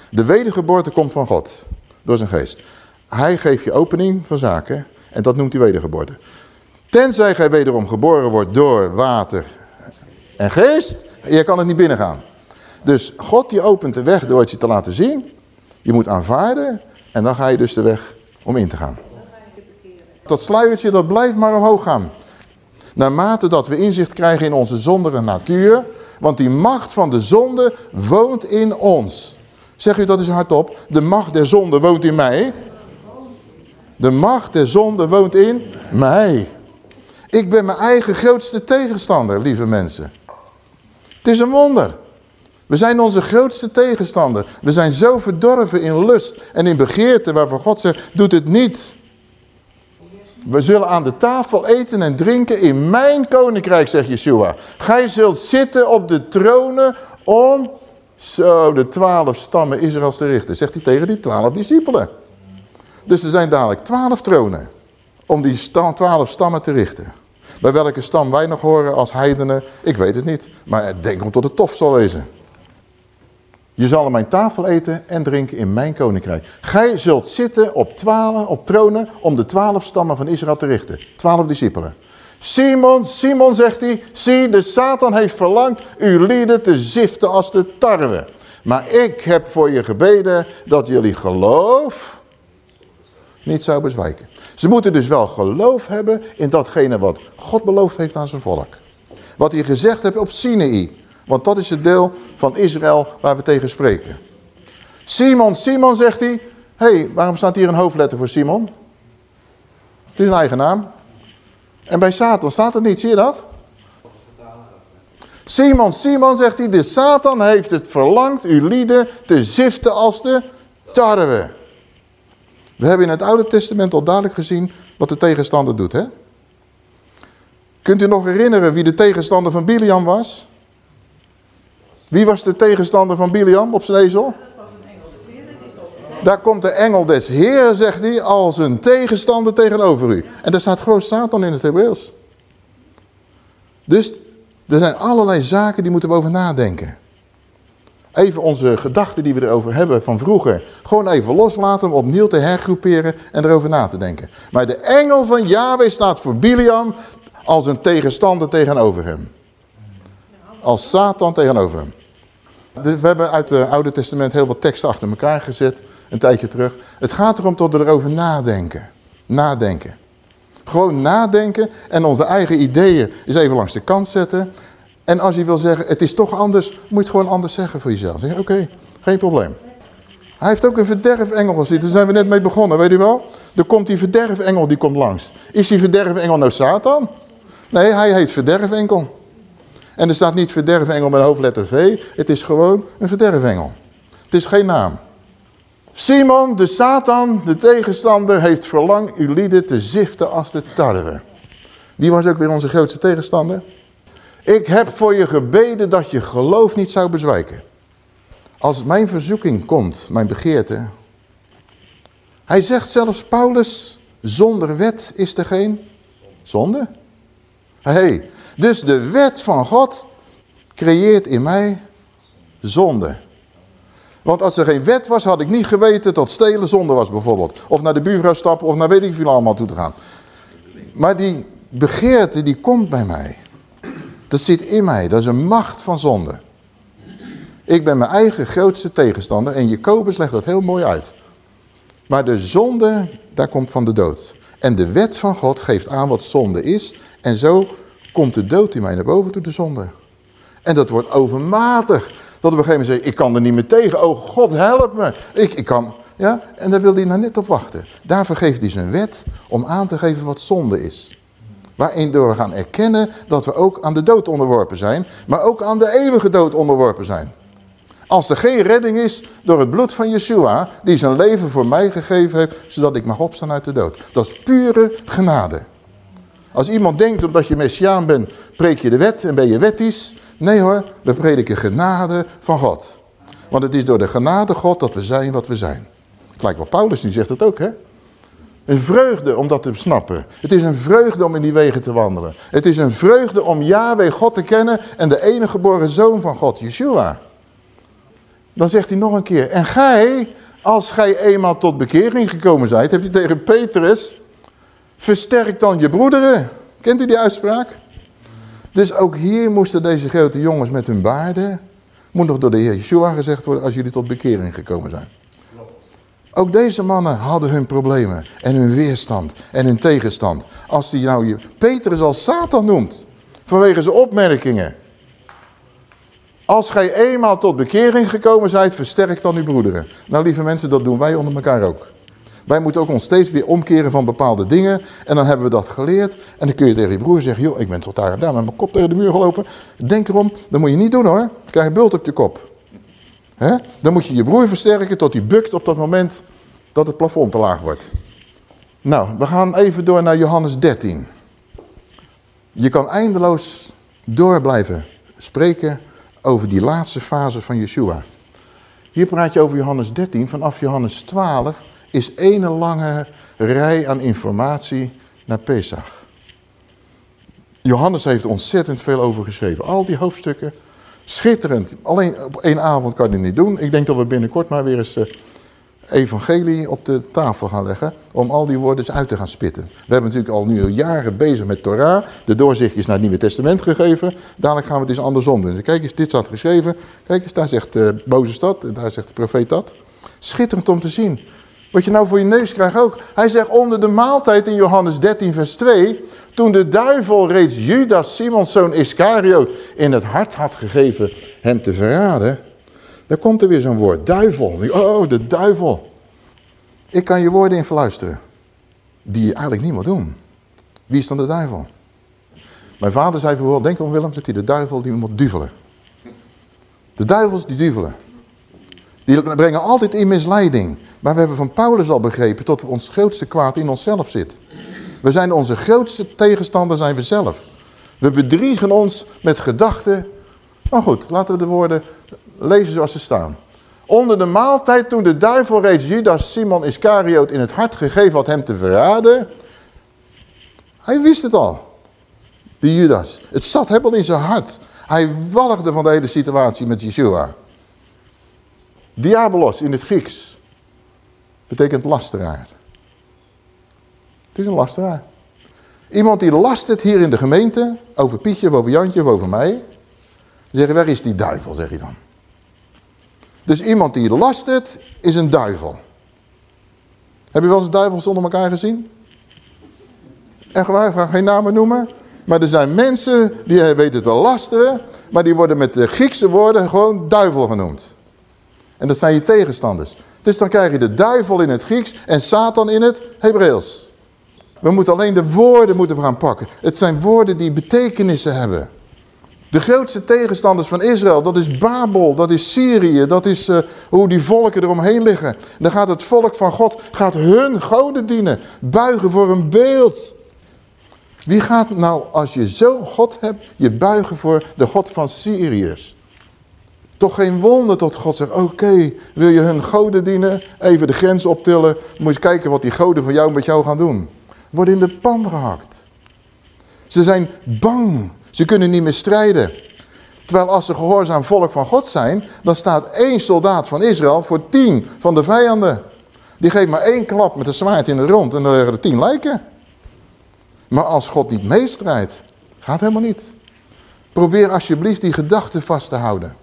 De wedergeboorte komt van God, door zijn geest. Hij geeft je opening van zaken en dat noemt hij wedergeboorte. Tenzij gij wederom geboren wordt door water en geest, je kan het niet binnengaan. Dus God die opent de weg door het je te laten zien. Je moet aanvaarden en dan ga je dus de weg om in te gaan. Dat sluiertje dat blijft maar omhoog gaan. Naarmate dat we inzicht krijgen in onze zondere natuur. Want die macht van de zonde woont in ons. Zeg u dat eens hardop. De macht der zonde woont in mij. De macht der zonde woont in mij. Ik ben mijn eigen grootste tegenstander, lieve mensen. Het is een wonder. We zijn onze grootste tegenstander. We zijn zo verdorven in lust en in begeerte waarvan God zegt, doet het niet. We zullen aan de tafel eten en drinken in mijn koninkrijk, zegt Yeshua. Gij zult zitten op de tronen om zo de twaalf stammen Israëls te richten. Zegt hij tegen die twaalf discipelen. Dus er zijn dadelijk twaalf tronen om die twaalf stammen te richten. Bij welke stam wij nog horen als heidenen, ik weet het niet. Maar denk om tot het tof zal wezen. Je zal aan mijn tafel eten en drinken in mijn koninkrijk. Gij zult zitten op, twaalf, op tronen om de twaalf stammen van Israël te richten. Twaalf discipelen. Simon, Simon zegt hij, zie de Satan heeft verlangd uw lieden te ziften als de tarwe. Maar ik heb voor je gebeden dat jullie geloof niet zou bezwijken. Ze moeten dus wel geloof hebben in datgene wat God beloofd heeft aan zijn volk. Wat hij gezegd heeft op Sinai. Want dat is het deel van Israël waar we tegen spreken. Simon, Simon zegt hij. Hé, hey, waarom staat hier een hoofdletter voor Simon? Het is een eigen naam. En bij Satan staat het niet, zie je dat? Simon, Simon zegt hij, de Satan heeft het verlangd uw lieden te ziften als de tarwe. We hebben in het Oude Testament al duidelijk gezien wat de tegenstander doet. Hè? Kunt u nog herinneren wie de tegenstander van Biliam was? Wie was de tegenstander van Biliam op zijn ezel? Daar komt de engel des Heeren, zegt hij, als een tegenstander tegenover u. En daar staat gewoon Satan in het Hebreeuws. Dus er zijn allerlei zaken die moeten we over nadenken. Even onze gedachten die we erover hebben van vroeger. Gewoon even loslaten, om opnieuw te hergroeperen en erover na te denken. Maar de engel van Yahweh staat voor Biliam als een tegenstander tegenover hem. Als Satan tegenover hem. Dus we hebben uit het Oude Testament heel wat teksten achter elkaar gezet, een tijdje terug. Het gaat erom dat we erover nadenken. Nadenken. Gewoon nadenken en onze eigen ideeën eens even langs de kant zetten. En als je wil zeggen, het is toch anders, moet je het gewoon anders zeggen voor jezelf. Zeg, oké, geen probleem. Hij heeft ook een verderfengel gezien, daar zijn we net mee begonnen, weet u wel? Er komt die verderfengel, die komt langs. Is die verderfengel nou Satan? Nee, hij heet verderfengel. En er staat niet verderfengel met hoofdletter V. Het is gewoon een verderfengel. Het is geen naam. Simon, de Satan, de tegenstander, heeft verlang uw lieden te ziften als de tarwe. Wie was ook weer onze grootste tegenstander? Ik heb voor je gebeden dat je geloof niet zou bezwijken. Als mijn verzoeking komt, mijn begeerte. Hij zegt zelfs Paulus, zonder wet is er geen zonde. Hey, dus de wet van God creëert in mij zonde. Want als er geen wet was, had ik niet geweten dat stelen zonde was bijvoorbeeld. Of naar de buurvrouw stappen of naar weet ik veel allemaal toe te gaan. Maar die begeerte die komt bij mij. Dat zit in mij. Dat is een macht van zonde. Ik ben mijn eigen grootste tegenstander. En Jacobus legt dat heel mooi uit. Maar de zonde, daar komt van de dood. En de wet van God geeft aan wat zonde is. En zo komt de dood in mij naar boven toe, de zonde. En dat wordt overmatig. Dat op een gegeven moment zeg ik kan er niet meer tegen. Oh God, help me. Ik, ik kan... Ja? En daar wil hij nou net op wachten. Daarvoor geeft hij zijn wet om aan te geven wat zonde is. Waarin door we gaan erkennen dat we ook aan de dood onderworpen zijn. Maar ook aan de eeuwige dood onderworpen zijn. Als er geen redding is door het bloed van Yeshua, die zijn leven voor mij gegeven heeft, zodat ik mag opstaan uit de dood. Dat is pure genade. Als iemand denkt omdat je messiaan bent, preek je de wet en ben je wettisch. Nee hoor, we prediken genade van God. Want het is door de genade God dat we zijn wat we zijn. Gelijk wat Paulus, die zegt het ook hè. Een vreugde om dat te snappen. Het is een vreugde om in die wegen te wandelen. Het is een vreugde om Yahweh God te kennen en de enige geboren zoon van God, Yeshua. Dan zegt hij nog een keer. En gij, als gij eenmaal tot bekering gekomen zijt, heeft hij tegen Petrus, versterk dan je broederen. Kent u die uitspraak? Dus ook hier moesten deze grote jongens met hun baarden, moet nog door de Heer Yeshua gezegd worden, als jullie tot bekering gekomen zijn. Ook deze mannen hadden hun problemen en hun weerstand en hun tegenstand. Als hij nou je Petrus als Satan noemt, vanwege zijn opmerkingen. Als gij eenmaal tot bekering gekomen zijt, versterk dan uw broederen. Nou lieve mensen, dat doen wij onder elkaar ook. Wij moeten ook ons steeds weer omkeren van bepaalde dingen. En dan hebben we dat geleerd. En dan kun je tegen je broer zeggen, joh, ik ben tot daar en daar met mijn kop tegen de muur gelopen. Denk erom, dat moet je niet doen hoor. Krijg je bult op je kop. Dan moet je je broer versterken tot hij bukt op dat moment dat het plafond te laag wordt. Nou, we gaan even door naar Johannes 13. Je kan eindeloos door blijven spreken over die laatste fase van Yeshua. Hier praat je over Johannes 13. Vanaf Johannes 12 is ene lange rij aan informatie naar Pesach. Johannes heeft ontzettend veel over geschreven. Al die hoofdstukken, schitterend. Alleen op één avond kan je het niet doen. Ik denk dat we binnenkort maar weer eens... Uh, evangelie op de tafel gaan leggen om al die woorden uit te gaan spitten. We hebben natuurlijk al nu jaren bezig met Torah, de doorzichtjes naar het Nieuwe Testament gegeven. Dadelijk gaan we het eens andersom doen. Dus kijk eens, dit staat geschreven. Kijk eens, daar zegt uh, boze stad en daar zegt de profeet dat. Schitterend om te zien. Wat je nou voor je neus krijgt ook. Hij zegt onder de maaltijd in Johannes 13 vers 2... toen de duivel reeds Judas, Simons zoon Iscariot, in het hart had gegeven hem te verraden... Dan komt er weer zo'n woord, duivel. Oh, de duivel. Ik kan je woorden in verluisteren. Die je eigenlijk niet moet doen. Wie is dan de duivel? Mijn vader zei vooral, denk om Willem, dat hij de duivel die moet duvelen. De duivels die duvelen. Die brengen altijd in misleiding. Maar we hebben van Paulus al begrepen dat ons grootste kwaad in onszelf zit. We zijn onze grootste tegenstander zijn we zelf. We bedriegen ons met gedachten. Maar goed, laten we de woorden lezen zoals ze staan. Onder de maaltijd toen de duivel reeds Judas Simon Iscariot in het hart gegeven had hem te verraden. Hij wist het al. Die Judas. Het zat helemaal in zijn hart. Hij walgde van de hele situatie met Yeshua. Diabolos in het Grieks. Betekent lasteraar. Het is een lasteraar. Iemand die lastert hier in de gemeente. Over Pietje, over Jantje over mij. Zeggen, waar is die duivel, zeg je dan. Dus iemand die lastert, is een duivel. Heb je wel eens duivels onder elkaar gezien? Echt waar, ik ga geen namen noemen. Maar er zijn mensen die weten te lasteren, maar die worden met de Griekse woorden gewoon duivel genoemd. En dat zijn je tegenstanders. Dus dan krijg je de duivel in het Grieks en Satan in het Hebreeuws. We moeten alleen de woorden moeten gaan pakken. Het zijn woorden die betekenissen hebben. De grootste tegenstanders van Israël, dat is Babel, dat is Syrië, dat is uh, hoe die volken eromheen liggen. Dan gaat het volk van God, gaat hun goden dienen, buigen voor een beeld. Wie gaat nou, als je zo God hebt, je buigen voor de God van Syriërs? Toch geen wonder tot God zegt, oké, wil je hun goden dienen? Even de grens optillen, moet je kijken wat die goden van jou met jou gaan doen. Worden in de pan gehakt. Ze zijn bang ze kunnen niet meer strijden. Terwijl als ze gehoorzaam volk van God zijn, dan staat één soldaat van Israël voor tien van de vijanden. Die geeft maar één klap met een zwaard in de rond en dan liggen er tien lijken. Maar als God niet meestrijdt, gaat helemaal niet. Probeer alsjeblieft die gedachte vast te houden.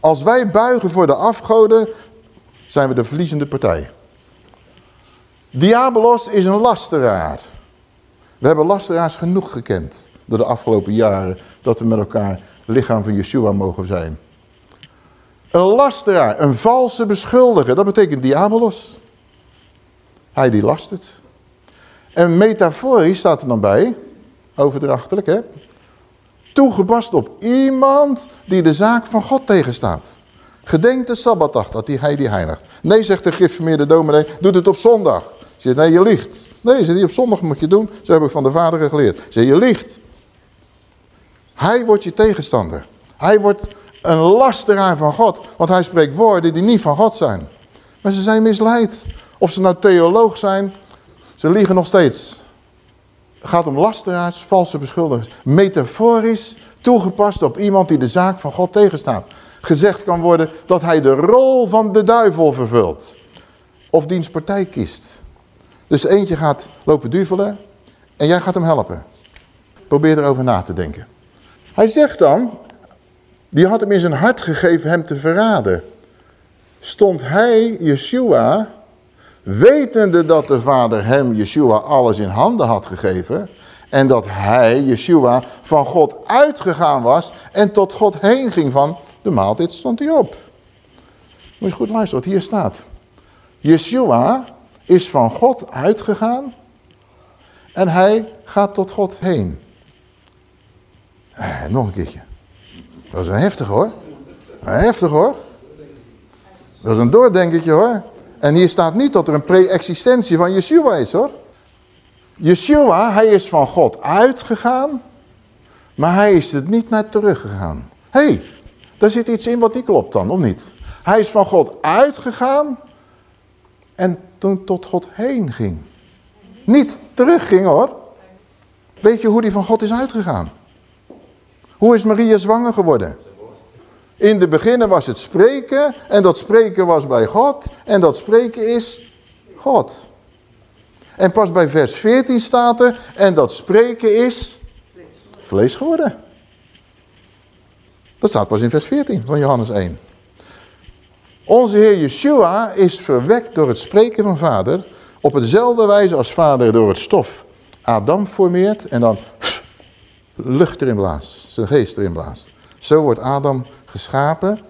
Als wij buigen voor de afgoden, zijn we de verliezende partij. Diabolos is een lasteraar. We hebben lasteraars genoeg gekend door de afgelopen jaren dat we met elkaar lichaam van Yeshua mogen zijn. Een lasteraar, een valse beschuldiger, dat betekent diabolos. Hij die lastert. En metaforisch staat er dan bij, overdrachtelijk hè, toegepast op iemand die de zaak van God tegenstaat. Gedenk de Sabbatdag, dat die hij die heiligt. Nee, zegt de gereformeerde dominee, doet het op zondag. Zegt, nee, je liegt. Nee, zegt, die op zondag moet je doen. Zo heb ik van de vader geleerd. Zeg, je liegt. Hij wordt je tegenstander. Hij wordt een lasteraar van God. Want hij spreekt woorden die niet van God zijn. Maar ze zijn misleid. Of ze nou theoloog zijn, ze liegen nog steeds. Het gaat om lasteraars, valse beschuldigers. Metaforisch toegepast op iemand die de zaak van God tegenstaat. Gezegd kan worden dat hij de rol van de duivel vervult. Of diens partij kiest. Dus eentje gaat lopen duvelen en jij gaat hem helpen. Probeer erover na te denken. Hij zegt dan, die had hem in zijn hart gegeven hem te verraden. Stond hij, Yeshua, wetende dat de vader hem, Yeshua, alles in handen had gegeven... en dat hij, Yeshua, van God uitgegaan was en tot God heen ging van... de maaltijd stond hij op. Moet je goed luisteren wat hier staat. Yeshua is van God uitgegaan en hij gaat tot God heen. Eh, nog een keertje. Dat is wel heftig hoor. Heftig hoor. Dat is een doordenkertje hoor. En hier staat niet dat er een pre-existentie van Yeshua is hoor. Yeshua, hij is van God uitgegaan, maar hij is het niet naar teruggegaan. Hé, hey, daar zit iets in wat niet klopt dan, of niet? Hij is van God uitgegaan en toen tot God heen ging. Niet terugging hoor. Weet je hoe die van God is uitgegaan? Hoe is Maria zwanger geworden? In de beginnen was het spreken en dat spreken was bij God en dat spreken is God. En pas bij vers 14 staat er en dat spreken is vlees geworden. Dat staat pas in vers 14 van Johannes 1. Onze Heer Yeshua is verwekt door het spreken van vader op dezelfde wijze als vader door het stof Adam formeert en dan lucht erin blaast, zijn geest erin blaast. Zo wordt Adam geschapen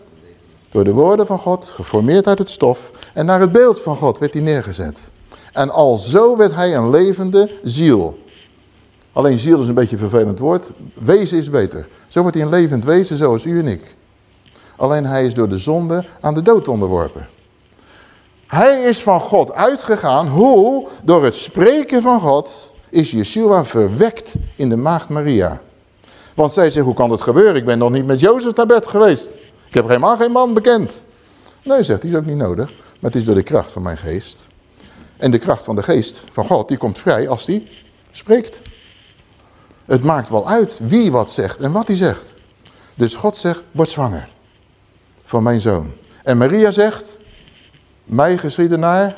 door de woorden van God, geformeerd uit het stof en naar het beeld van God werd hij neergezet. En al zo werd hij een levende ziel. Alleen ziel is een beetje een vervelend woord, wezen is beter. Zo wordt hij een levend wezen zoals u en ik. Alleen hij is door de zonde aan de dood onderworpen. Hij is van God uitgegaan. Hoe? Door het spreken van God is Yeshua verwekt in de maagd Maria. Want zij zegt, hoe kan dat gebeuren? Ik ben nog niet met Jozef naar bed geweest. Ik heb helemaal geen man bekend. Nee, zegt hij, is ook niet nodig. Maar het is door de kracht van mijn geest. En de kracht van de geest van God, die komt vrij als hij spreekt. Het maakt wel uit wie wat zegt en wat hij zegt. Dus God zegt, word zwanger van mijn zoon. En Maria zegt, mij geschieden naar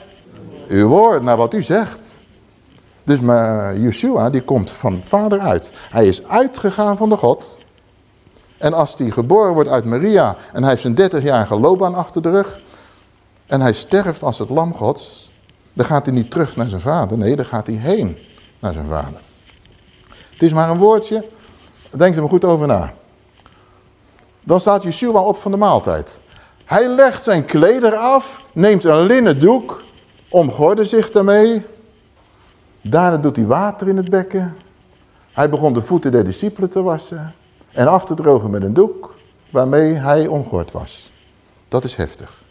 uw woord, naar wat u zegt. Dus maar Yeshua die komt van vader uit. Hij is uitgegaan van de God. En als hij geboren wordt uit Maria en hij heeft zijn 30 jaar loopbaan achter de rug. En hij sterft als het lam gods. Dan gaat hij niet terug naar zijn vader. Nee, dan gaat hij heen naar zijn vader. Het is maar een woordje. Denk er maar goed over na. Dan staat Yeshua op van de maaltijd. Hij legt zijn kleder af, neemt een linnen doek, omgorde zich daarmee. Daarna doet hij water in het bekken. Hij begon de voeten der discipelen te wassen en af te drogen met een doek waarmee hij omgord was. Dat is heftig.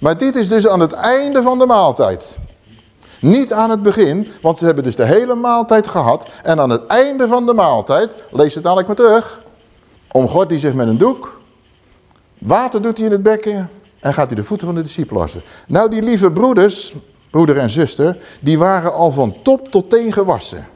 Maar dit is dus aan het einde van de maaltijd. Niet aan het begin, want ze hebben dus de hele maaltijd gehad. En aan het einde van de maaltijd, lees het dadelijk maar terug, omgort hij zich met een doek. Water doet hij in het bekken en gaat hij de voeten van de discipelen wassen. Nou, die lieve broeders, broeder en zuster, die waren al van top tot teen gewassen.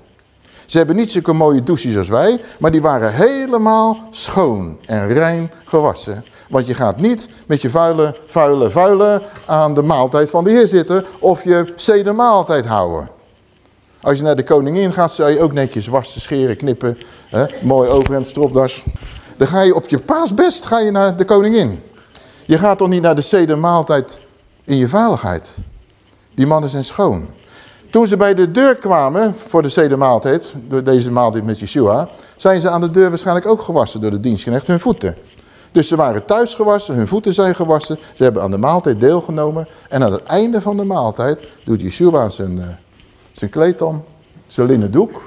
Ze hebben niet zulke mooie douches als wij, maar die waren helemaal schoon en rein gewassen. Want je gaat niet met je vuile, vuile, vuile aan de maaltijd van de Heer zitten of je maaltijd houden. Als je naar de koningin gaat, zou je ook netjes wassen, scheren, knippen. Hè? Mooi overhemd, stropdas. Dan ga je op je paasbest ga je naar de koningin. Je gaat toch niet naar de maaltijd in je veiligheid. Die mannen zijn schoon. Toen ze bij de deur kwamen voor de zedemaaltijd, door deze maaltijd met Yeshua, zijn ze aan de deur waarschijnlijk ook gewassen door de dienstknecht hun voeten. Dus ze waren thuis gewassen, hun voeten zijn gewassen, ze hebben aan de maaltijd deelgenomen. En aan het einde van de maaltijd doet Yeshua zijn, uh, zijn kleed om, zijn linnen doek.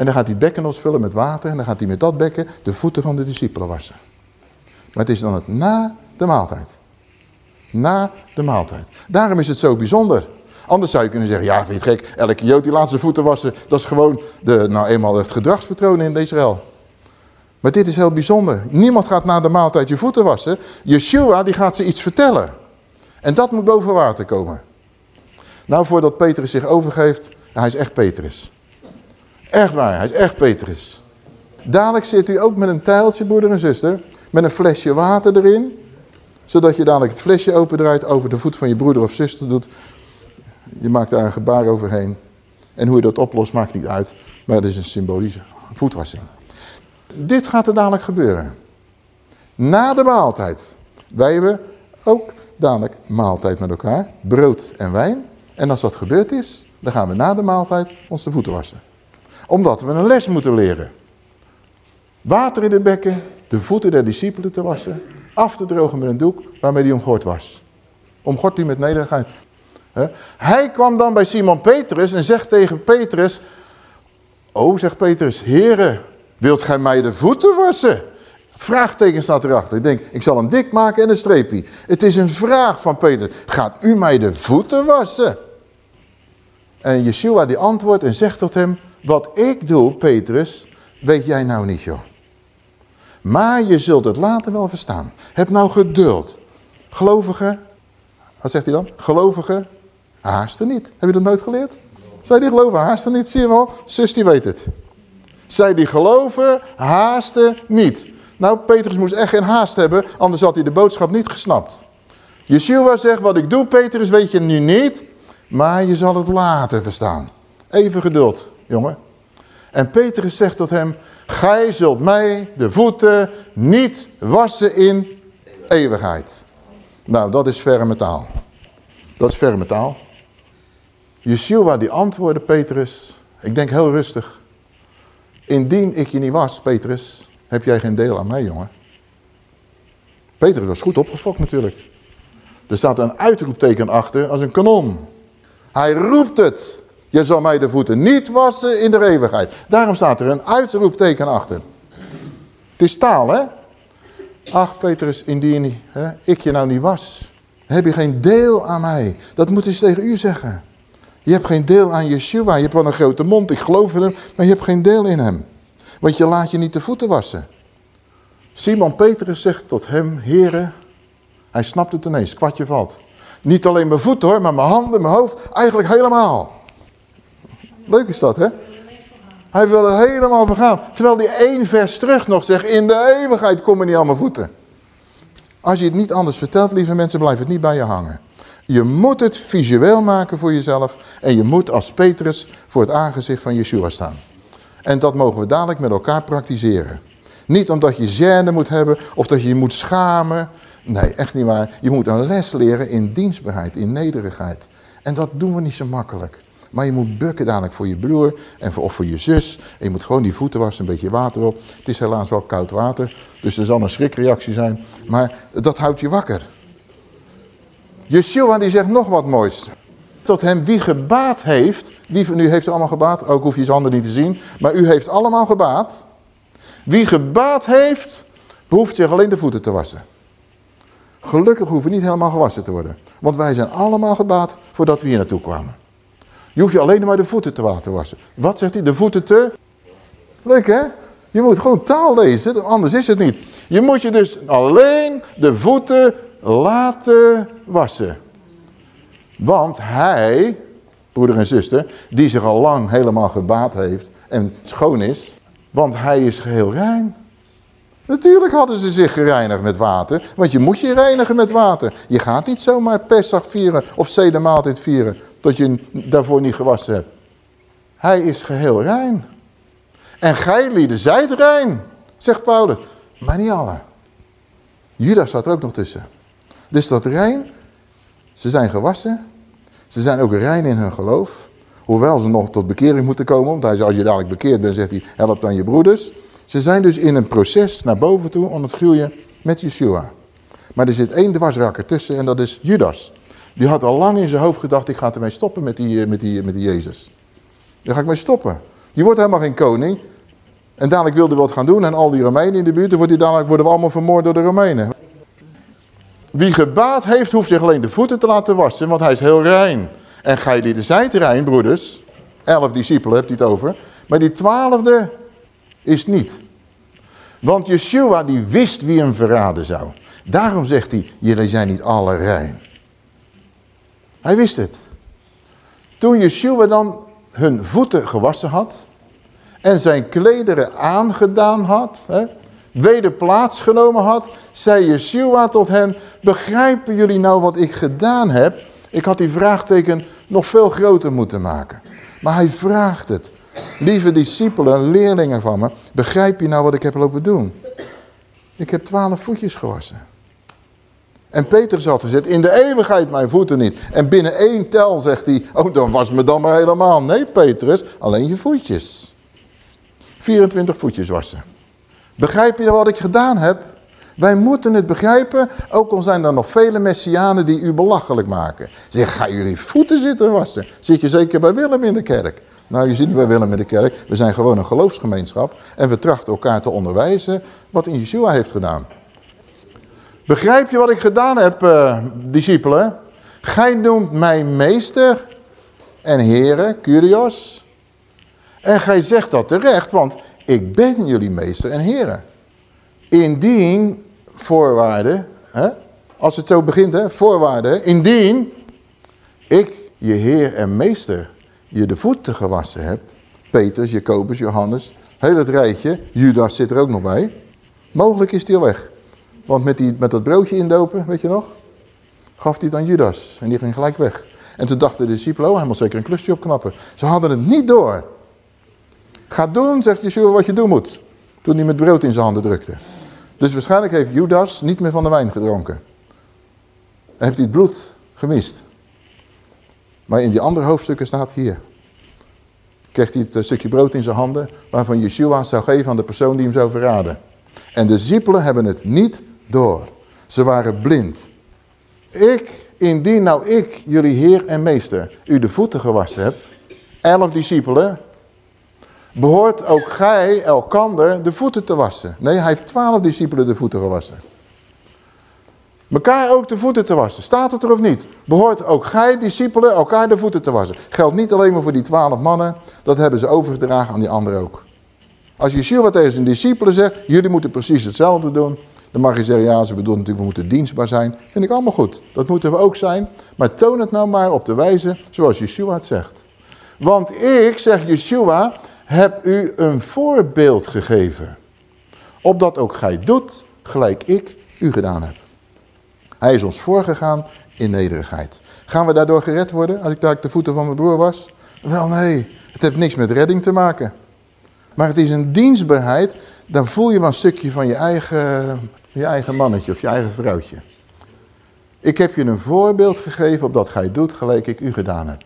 En dan gaat hij bekkenos vullen met water en dan gaat hij met dat bekken de voeten van de discipelen wassen. Maar het is dan het na de maaltijd. Na de maaltijd. Daarom is het zo bijzonder. Anders zou je kunnen zeggen, ja vind je het gek, elke jood die laat zijn voeten wassen, dat is gewoon de, nou eenmaal het gedragspatroon in Israël. Maar dit is heel bijzonder. Niemand gaat na de maaltijd je voeten wassen. Yeshua die gaat ze iets vertellen. En dat moet boven water komen. Nou, voordat Petrus zich overgeeft, hij is echt Petrus. Echt waar, hij is echt Petrus. Dadelijk zit u ook met een tijltje, broeder en zuster, met een flesje water erin. Zodat je dadelijk het flesje opendraait, over de voet van je broeder of zuster doet. Je maakt daar een gebaar overheen. En hoe je dat oplost maakt niet uit. Maar het is een symbolische voetwassing. Dit gaat er dadelijk gebeuren. Na de maaltijd. Wij hebben ook dadelijk maaltijd met elkaar. Brood en wijn. En als dat gebeurd is, dan gaan we na de maaltijd ons de voeten wassen. Omdat we een les moeten leren. Water in de bekken, de voeten der discipelen te wassen. Af te drogen met een doek waarmee die omgord was. Omgord die met nederigheid. Hij kwam dan bij Simon Petrus en zegt tegen Petrus... Oh, zegt Petrus, heren, wilt gij mij de voeten wassen? Vraagteken staat erachter. Ik denk, ik zal hem dik maken en een streepje. Het is een vraag van Petrus. Gaat u mij de voeten wassen? En Yeshua die antwoordt en zegt tot hem... Wat ik doe, Petrus, weet jij nou niet, joh. Maar je zult het later wel verstaan. Heb nou geduld. Gelovigen, wat zegt hij dan? Gelovigen, haasten niet. Heb je dat nooit geleerd? Zij die geloven, haasten niet. Zie je wel? Zus die weet het. Zij die geloven, haasten niet. Nou, Petrus moest echt geen haast hebben, anders had hij de boodschap niet gesnapt. Yeshua zegt, wat ik doe, Petrus, weet je nu niet, maar je zal het later verstaan. Even geduld, jongen. En Petrus zegt tot hem, gij zult mij de voeten niet wassen in eeuwigheid. Nou, dat is ferme taal. Dat is ferme taal. Yeshua die antwoordde Petrus, ik denk heel rustig. Indien ik je niet was, Petrus, heb jij geen deel aan mij, jongen. Petrus was goed opgefokt natuurlijk. Er staat een uitroepteken achter als een kanon. Hij roept het. Je zal mij de voeten niet wassen in de eeuwigheid. Daarom staat er een uitroepteken achter. Het is taal, hè? Ach, Petrus, indien hè, ik je nou niet was, heb je geen deel aan mij. Dat moet eens tegen u zeggen. Je hebt geen deel aan Yeshua. Je hebt wel een grote mond, ik geloof in hem, maar je hebt geen deel in hem. Want je laat je niet de voeten wassen. Simon Petrus zegt tot hem, heren, hij snapt het ineens, kwartje valt. Niet alleen mijn voeten hoor, maar mijn handen, mijn hoofd, eigenlijk helemaal. Leuk is dat, hè? Hij wil er helemaal vergaan. Terwijl hij één vers terug nog zegt, in de eeuwigheid komen niet aan mijn voeten. Als je het niet anders vertelt, lieve mensen, blijft het niet bij je hangen. Je moet het visueel maken voor jezelf. En je moet als Petrus voor het aangezicht van Yeshua staan. En dat mogen we dadelijk met elkaar praktiseren. Niet omdat je gêne moet hebben of dat je je moet schamen. Nee, echt niet waar. Je moet een les leren in dienstbaarheid, in nederigheid. En dat doen we niet zo makkelijk. Maar je moet bukken dadelijk voor je broer en voor, of voor je zus. En je moet gewoon die voeten wassen, een beetje water op. Het is helaas wel koud water, dus er zal een schrikreactie zijn. Maar dat houdt je wakker. Yeshua die zegt nog wat moois. Tot hem wie gebaat heeft, wie van u heeft allemaal gebaat? Ook hoef je zijn handen niet te zien. Maar u heeft allemaal gebaat. Wie gebaat heeft, behoeft zich alleen de voeten te wassen. Gelukkig hoeven niet helemaal gewassen te worden. Want wij zijn allemaal gebaat voordat we hier naartoe kwamen. Je hoeft je alleen maar de voeten te water wassen. Wat zegt hij? De voeten te... Leuk hè? Je moet gewoon taal lezen, anders is het niet. Je moet je dus alleen de voeten laten wassen. Want hij, broeder en zuster, die zich al lang helemaal gebaat heeft en schoon is, want hij is geheel rein. Natuurlijk hadden ze zich gereinigd met water, want je moet je reinigen met water. Je gaat niet zomaar Pesach vieren of zedemaaltijd vieren, tot je daarvoor niet gewassen hebt. Hij is geheel rein. En gij lieden zijt rein, zegt Paulus. Maar niet alle. Judas staat er ook nog tussen. Dus dat rein, ze zijn gewassen. Ze zijn ook rein in hun geloof. Hoewel ze nog tot bekering moeten komen. Want hij zei, als je dadelijk bekeerd bent, zegt hij, help dan je broeders. Ze zijn dus in een proces naar boven toe om het groeien met Yeshua. Maar er zit één dwarsrakker tussen en dat is Judas. Die had al lang in zijn hoofd gedacht, ik ga ermee stoppen met die, met die, met die Jezus. Daar ga ik mee stoppen. Die wordt helemaal geen koning. En dadelijk wilde hij wat gaan doen en al die Romeinen in de buurt, dan wordt dadelijk, worden we allemaal vermoord door de Romeinen. Wie gebaat heeft, hoeft zich alleen de voeten te laten wassen, want hij is heel rein. En gij die de zijt rein, broeders, elf discipelen hebt hij het over, maar die twaalfde is niet. Want Yeshua die wist wie hem verraden zou. Daarom zegt hij, jullie zijn niet alle rein. Hij wist het. Toen Yeshua dan hun voeten gewassen had en zijn klederen aangedaan had, hè, weder plaatsgenomen had, zei Yeshua tot hen, begrijpen jullie nou wat ik gedaan heb? Ik had die vraagteken nog veel groter moeten maken. Maar hij vraagt het. Lieve discipelen, leerlingen van me, begrijp je nou wat ik heb lopen doen? Ik heb twaalf voetjes gewassen. En Peter had gezegd, in de eeuwigheid mijn voeten niet. En binnen één tel zegt hij, oh dan was me dan maar helemaal. Nee Petrus, alleen je voetjes. 24 voetjes wassen. Begrijp je nou wat ik gedaan heb? Wij moeten het begrijpen, ook al zijn er nog vele messianen die u belachelijk maken. Zeg, ga jullie voeten zitten wassen? Zit je zeker bij Willem in de kerk? Nou, je zit niet bij Willem in de kerk. We zijn gewoon een geloofsgemeenschap. En we trachten elkaar te onderwijzen wat in Yeshua heeft gedaan. Begrijp je wat ik gedaan heb, uh, discipelen? Gij noemt mij meester en heren, Curios. En gij zegt dat terecht, want ik ben jullie meester en heren. Indien, voorwaarden, hè, als het zo begint, hè, voorwaarden, indien ik, je heer en meester, je de voeten gewassen hebt, Petrus, Jacobus, Johannes, heel het rijtje, Judas zit er ook nog bij, mogelijk is die al weg. Want met, die, met dat broodje indopen, weet je nog, gaf hij het aan Judas en die ging gelijk weg. En toen dachten de discipelen, oh, hij moet zeker een klusje opknappen. Ze hadden het niet door. Ga doen, zegt Yeshua, wat je doen moet. Toen hij met brood in zijn handen drukte. Dus waarschijnlijk heeft Judas niet meer van de wijn gedronken. En heeft hij het bloed gemist. Maar in die andere hoofdstukken staat hier. Kreeg hij het eh, stukje brood in zijn handen, waarvan Yeshua zou geven aan de persoon die hem zou verraden. En de discipelen hebben het niet door. Ze waren blind. Ik, indien nou ik, jullie heer en meester, u de voeten gewassen heb, elf discipelen, behoort ook gij elkander de voeten te wassen. Nee, hij heeft twaalf discipelen de voeten gewassen. Mekaar ook de voeten te wassen. Staat het er of niet? Behoort ook gij, discipelen, elkaar de voeten te wassen. Geldt niet alleen maar voor die twaalf mannen. Dat hebben ze overgedragen aan die anderen ook. Als Yeshua tegen zijn discipelen zegt, jullie moeten precies hetzelfde doen. Dan mag je zeggen, ja, ze bedoelen natuurlijk, we moeten dienstbaar zijn. Vind ik allemaal goed. Dat moeten we ook zijn. Maar toon het nou maar op de wijze zoals Yeshua het zegt. Want ik, zegt Yeshua, heb u een voorbeeld gegeven. Opdat ook gij doet, gelijk ik u gedaan heb. Hij is ons voorgegaan in nederigheid. Gaan we daardoor gered worden als ik daar de voeten van mijn broer was? Wel nee, het heeft niks met redding te maken. Maar het is een dienstbaarheid, dan voel je wel een stukje van je eigen, je eigen mannetje of je eigen vrouwtje. Ik heb je een voorbeeld gegeven op dat gij doet gelijk ik u gedaan heb.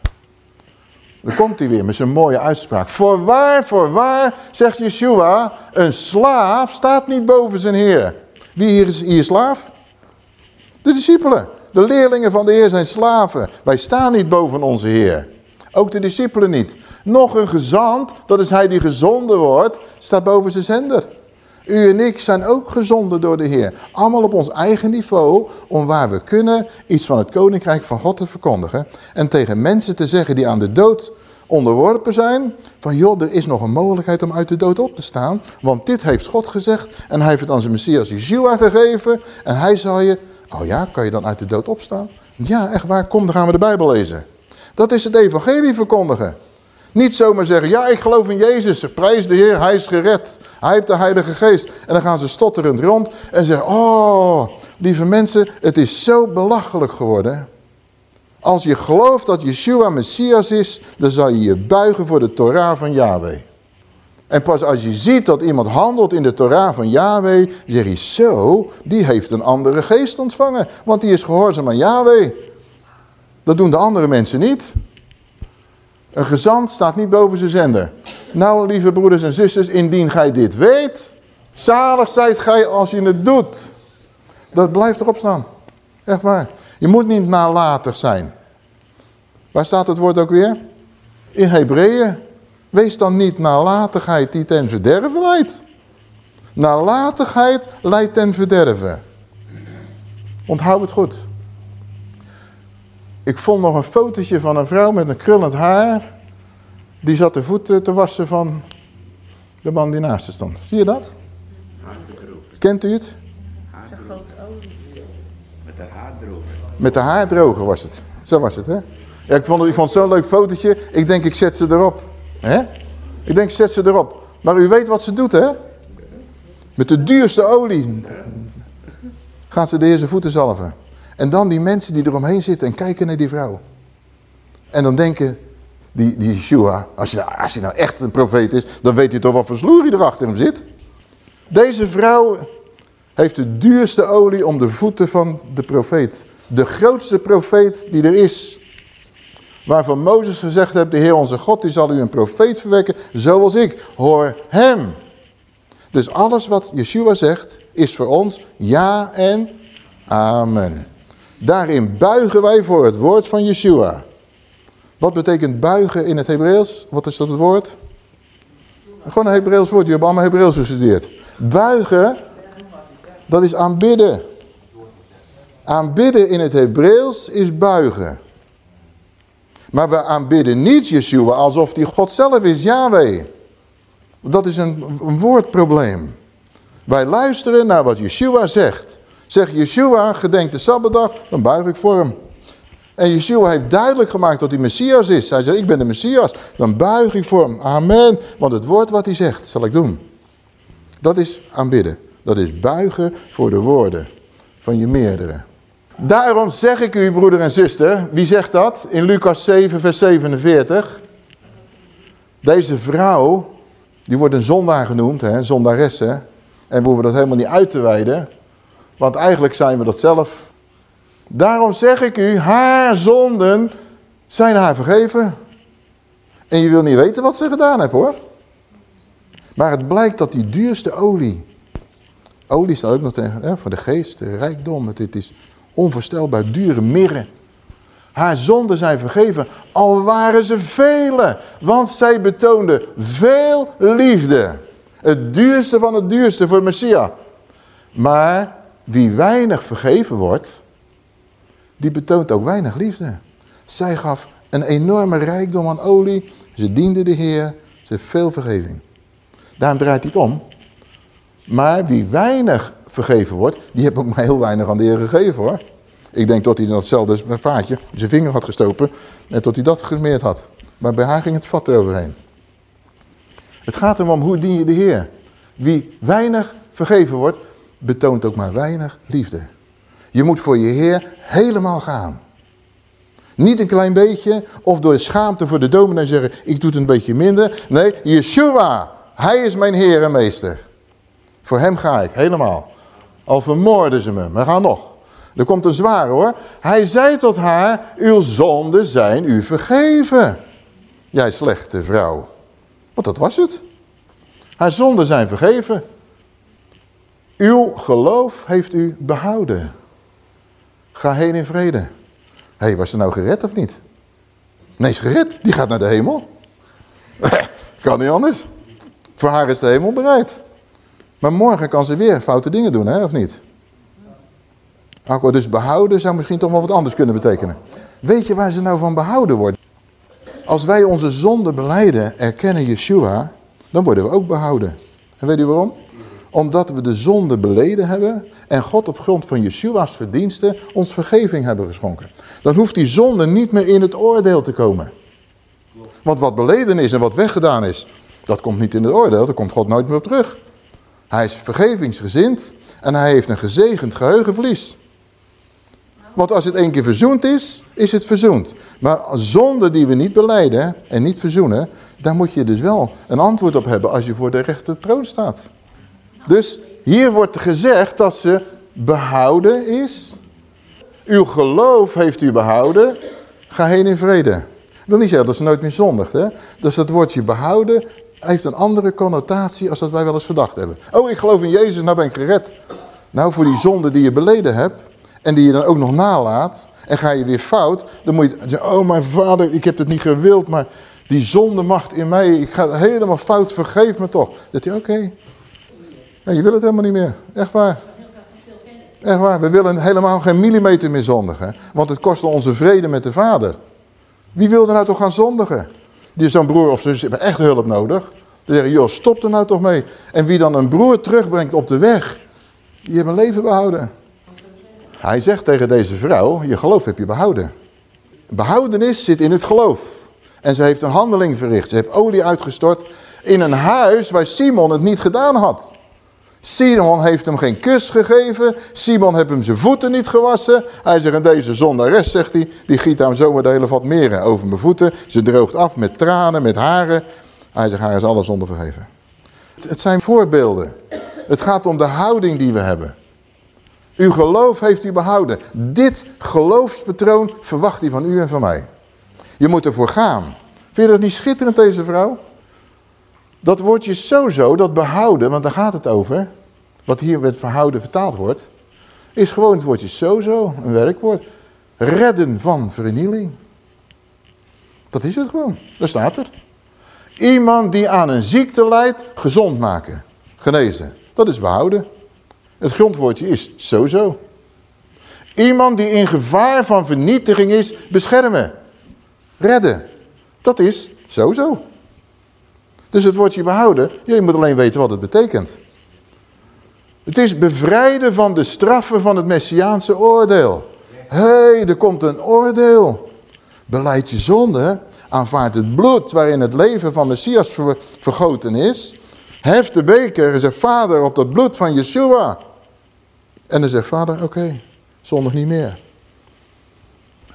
Dan komt hij weer met zijn mooie uitspraak. Voorwaar, voorwaar, zegt Yeshua, een slaaf staat niet boven zijn heer. Wie hier is hier slaaf? De discipelen. De leerlingen van de heer zijn slaven. Wij staan niet boven onze heer. Ook de discipelen niet. Nog een gezant, dat is hij die gezonden wordt, staat boven zijn zender. U en ik zijn ook gezonden door de Heer. Allemaal op ons eigen niveau, om waar we kunnen iets van het koninkrijk van God te verkondigen. En tegen mensen te zeggen die aan de dood onderworpen zijn, van joh, er is nog een mogelijkheid om uit de dood op te staan. Want dit heeft God gezegd en hij heeft het aan zijn Messias Yeshua gegeven. En hij zal je, oh ja, kan je dan uit de dood opstaan? Ja, echt waar, kom, dan gaan we de Bijbel lezen. Dat is het evangelie verkondigen. Niet zomaar zeggen, ja ik geloof in Jezus, prijs de Heer, hij is gered. Hij heeft de Heilige Geest. En dan gaan ze stotterend rond en zeggen, oh, lieve mensen, het is zo belachelijk geworden. Als je gelooft dat Yeshua Messias is, dan zal je je buigen voor de Torah van Yahweh. En pas als je ziet dat iemand handelt in de Torah van Yahweh, zeg je zo, die heeft een andere geest ontvangen. Want die is gehoorzaam aan Yahweh. Dat doen de andere mensen niet. Een gezant staat niet boven zijn zender. Nou, lieve broeders en zusters, indien gij dit weet, zalig zijt gij als je het doet. Dat blijft erop staan. Echt waar. Je moet niet nalatig zijn. Waar staat het woord ook weer? In Hebreeën. Wees dan niet nalatigheid die ten verderven leidt. Nalatigheid leidt ten verderven. Onthoud het goed. Ik vond nog een fotootje van een vrouw met een krullend haar. Die zat de voeten te wassen van de man die naast haar stond. Zie je dat? Kent u het? Met de haardroger. Met de haardroger was het. Zo was het, hè? Ja, ik vond, ik vond het zo'n leuk fotootje. Ik denk, ik zet ze erop. Hè? Ik denk, ik zet ze erop. Maar u weet wat ze doet, hè? Met de duurste olie gaat ze de heer zijn voeten zalven. En dan die mensen die eromheen zitten en kijken naar die vrouw. En dan denken, die, die Yeshua, als je, nou, nou echt een profeet is, dan weet hij toch wat voor sloerie er achter hem zit. Deze vrouw heeft de duurste olie om de voeten van de profeet. De grootste profeet die er is. Waarvan Mozes gezegd heeft, de Heer onze God, die zal u een profeet verwekken, zoals ik. Hoor hem. Dus alles wat Yeshua zegt, is voor ons ja en amen. Daarin buigen wij voor het woord van Yeshua. Wat betekent buigen in het Hebreeuws? Wat is dat het woord? Gewoon een Hebreeuws woord. Je hebt allemaal Hebreeuws gestudeerd. Buigen, dat is aanbidden. Aanbidden in het Hebreeuws is buigen. Maar we aanbidden niet Yeshua alsof die God zelf is, Yahweh. Dat is een, een woordprobleem. Wij luisteren naar wat Yeshua zegt. Zeg Yeshua, gedenk de Sabbatdag, dan buig ik voor hem. En Yeshua heeft duidelijk gemaakt dat hij Messias is. Hij zegt, ik ben de Messias. Dan buig ik voor hem. Amen. Want het woord wat hij zegt, zal ik doen. Dat is aanbidden. Dat is buigen voor de woorden van je meerdere. Daarom zeg ik u, broeder en zuster, wie zegt dat? In Lucas 7, vers 47. Deze vrouw, die wordt een zondaar genoemd, hè, zondaresse. En we hoeven dat helemaal niet uit te wijden. Want eigenlijk zijn we dat zelf. Daarom zeg ik u, haar zonden zijn haar vergeven. En je wil niet weten wat ze gedaan heeft hoor. Maar het blijkt dat die duurste olie. Olie staat ook nog tegen, voor de geest, de rijkdom. Het is onvoorstelbaar dure mirre. Haar zonden zijn vergeven, al waren ze vele. Want zij betoonde veel liefde. Het duurste van het duurste voor Messia. Maar wie weinig vergeven wordt, die betoont ook weinig liefde. Zij gaf een enorme rijkdom aan olie. Ze diende de Heer. Ze heeft veel vergeving. Daarom draait hij het om. Maar wie weinig vergeven wordt, die heeft ook maar heel weinig aan de Heer gegeven hoor. Ik denk dat hij datzelfde vaatje zijn vinger had gestopen en tot hij dat gemeerd had. Maar bij haar ging het vat eroverheen. Het gaat erom hoe dien je de Heer. Wie weinig vergeven wordt, betoont ook maar weinig liefde. Je moet voor je Heer helemaal gaan. Niet een klein beetje of door schaamte voor de dominee zeggen, ik doe het een beetje minder. Nee, Yeshua, hij is mijn Heer en Meester. Voor hem ga ik, helemaal. Al vermoorden ze me, maar ga nog. Er komt een zware hoor. Hij zei tot haar, uw zonden zijn u vergeven. Jij slechte vrouw. Want dat was het. Haar zonden zijn vergeven. Uw geloof heeft u behouden. Ga heen in vrede. Hé, hey, was ze nou gered of niet? Nee, is gered. Die gaat naar de hemel. <laughs> kan niet anders. Voor haar is de hemel bereid. Maar morgen kan ze weer foute dingen doen, hè, of niet? Dus behouden zou misschien toch wel wat anders kunnen betekenen. Weet je waar ze nou van behouden worden? Als wij onze zonde beleiden, erkennen Yeshua, dan worden we ook behouden. En weet u waarom? Omdat we de zonde beleden hebben en God op grond van Yeshua's verdiensten ons vergeving hebben geschonken. Dan hoeft die zonde niet meer in het oordeel te komen. Want wat beleden is en wat weggedaan is, dat komt niet in het oordeel, daar komt God nooit meer op terug. Hij is vergevingsgezind en hij heeft een gezegend geheugenverlies. Want als het één keer verzoend is, is het verzoend. Maar zonde die we niet beleiden en niet verzoenen, daar moet je dus wel een antwoord op hebben als je voor de rechte troon staat. Dus hier wordt gezegd dat ze behouden is. Uw geloof heeft u behouden. Ga heen in vrede. Ik wil niet zeggen dat ze nooit meer zondigt. Hè? Dus dat woordje behouden heeft een andere connotatie als dat wij wel eens gedacht hebben. Oh, ik geloof in Jezus, nou ben ik gered. Nou, voor die zonde die je beleden hebt en die je dan ook nog nalaat en ga je weer fout, dan moet je oh mijn vader, ik heb het niet gewild, maar die zondemacht in mij, ik ga helemaal fout, vergeef me toch. Dat hij, oké, je wil het helemaal niet meer. Echt waar. Echt waar. We willen helemaal geen millimeter meer zondigen. Want het kost onze vrede met de vader. Wie wil er nou toch gaan zondigen? Die zo'n broer of zus hebben echt hulp nodig. Dan zeggen, joh, stop er nou toch mee. En wie dan een broer terugbrengt op de weg, die heeft een leven behouden. Hij zegt tegen deze vrouw, je geloof heb je behouden. Behoudenis zit in het geloof. En ze heeft een handeling verricht. Ze heeft olie uitgestort in een huis waar Simon het niet gedaan had. Simon heeft hem geen kus gegeven. Simon heeft hem zijn voeten niet gewassen. Hij zegt, en deze zondares, zegt hij, die giet hem zomaar de hele vat meren over mijn voeten. Ze droogt af met tranen, met haren. Hij zegt, haar is alles zonder vergeven. Het zijn voorbeelden. Het gaat om de houding die we hebben. Uw geloof heeft u behouden. Dit geloofspatroon verwacht hij van u en van mij. Je moet ervoor gaan. Vind je dat niet schitterend, deze vrouw? Dat woordje sowieso, dat behouden, want daar gaat het over. wat hier met verhouden vertaald wordt, is gewoon het woordje sozo, een werkwoord. Redden van vernieling. Dat is het gewoon, daar staat er. Iemand die aan een ziekte lijdt, gezond maken, genezen. Dat is behouden. Het grondwoordje is sozo. Iemand die in gevaar van vernietiging is, beschermen. Redden. Dat is sowieso. Dus het woordje behouden, je moet alleen weten wat het betekent. Het is bevrijden van de straffen van het Messiaanse oordeel. Hé, hey, er komt een oordeel. Beleid je zonde, aanvaard het bloed waarin het leven van Messias vergoten is. Heft de beker en zegt, vader, op dat bloed van Yeshua. En dan zegt vader, oké, zondig niet meer.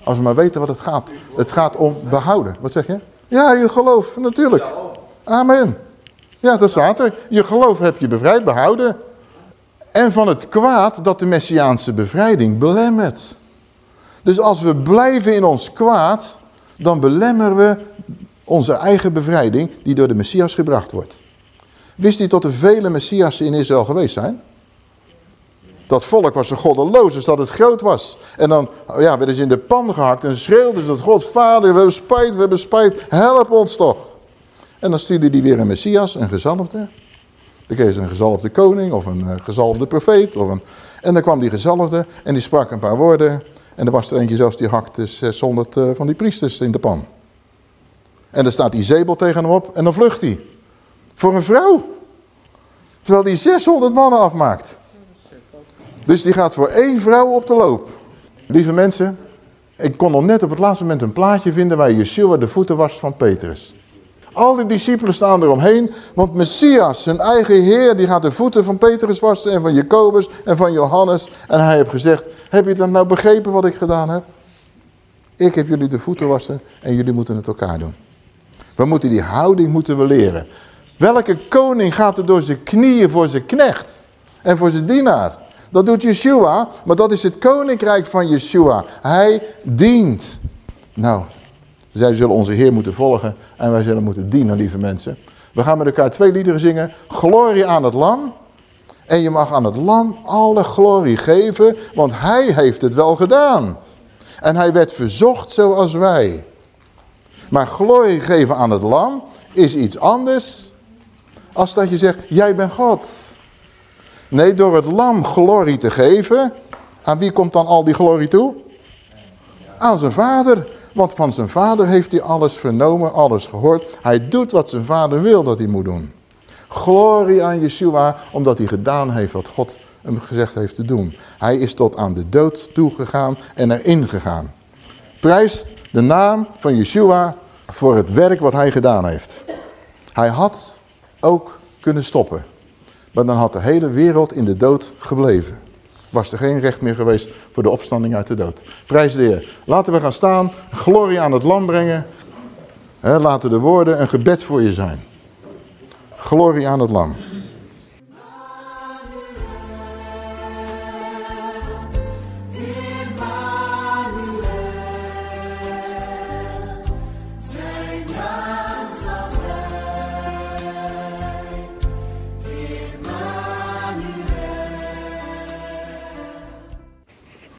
Als we maar weten wat het gaat. Het gaat om behouden. Wat zeg je? Ja, je geloof, natuurlijk. Amen. Ja, dat staat er. Je geloof heb je bevrijd, behouden. En van het kwaad dat de Messiaanse bevrijding belemmert. Dus als we blijven in ons kwaad, dan belemmeren we onze eigen bevrijding die door de Messias gebracht wordt. Wist u dat er vele Messiassen in Israël geweest zijn? Dat volk was zo goddeloos, dus dat het groot was. En dan ja, werden ze in de pan gehakt en schreeuwden ze dat God, vader, we hebben spijt, we hebben spijt, help ons toch. En dan stuurde die weer een Messias, een gezalfde. Dan kreeg ze een gezalfde koning of een uh, gezalfde profeet. Of een... En dan kwam die gezalfde en die sprak een paar woorden. En er was er eentje zelfs die hakte 600 uh, van die priesters in de pan. En dan staat die zebel tegen hem op en dan vlucht hij. Voor een vrouw. Terwijl die 600 mannen afmaakt. Dus die gaat voor één vrouw op de loop. Lieve mensen, ik kon nog net op het laatste moment een plaatje vinden waar Yeshua de voeten was van Petrus. Al die discipelen staan eromheen, want Messias, zijn eigen Heer, die gaat de voeten van Petrus wassen en van Jacobus en van Johannes. En hij heeft gezegd, heb je dat nou begrepen wat ik gedaan heb? Ik heb jullie de voeten wassen en jullie moeten het elkaar doen. We moeten die houding moeten we leren. Welke koning gaat er door zijn knieën voor zijn knecht en voor zijn dienaar? Dat doet Yeshua, maar dat is het koninkrijk van Yeshua. Hij dient. Nou, zij zullen onze Heer moeten volgen en wij zullen moeten dienen, lieve mensen. We gaan met elkaar twee liederen zingen. Glorie aan het lam. En je mag aan het lam alle glorie geven, want hij heeft het wel gedaan. En hij werd verzocht zoals wij. Maar glorie geven aan het lam is iets anders als dat je zegt, jij bent God. Nee, door het lam glorie te geven, aan wie komt dan al die glorie toe? Aan zijn vader. Want van zijn vader heeft hij alles vernomen, alles gehoord. Hij doet wat zijn vader wil dat hij moet doen. Glorie aan Yeshua, omdat hij gedaan heeft wat God hem gezegd heeft te doen. Hij is tot aan de dood toegegaan en erin gegaan. Prijst de naam van Yeshua voor het werk wat hij gedaan heeft. Hij had ook kunnen stoppen. Maar dan had de hele wereld in de dood gebleven. Was er geen recht meer geweest voor de opstanding uit de dood. Prijs de Heer. Laten we gaan staan, glorie aan het lam brengen. Laten de woorden een gebed voor je zijn. Glorie aan het lam.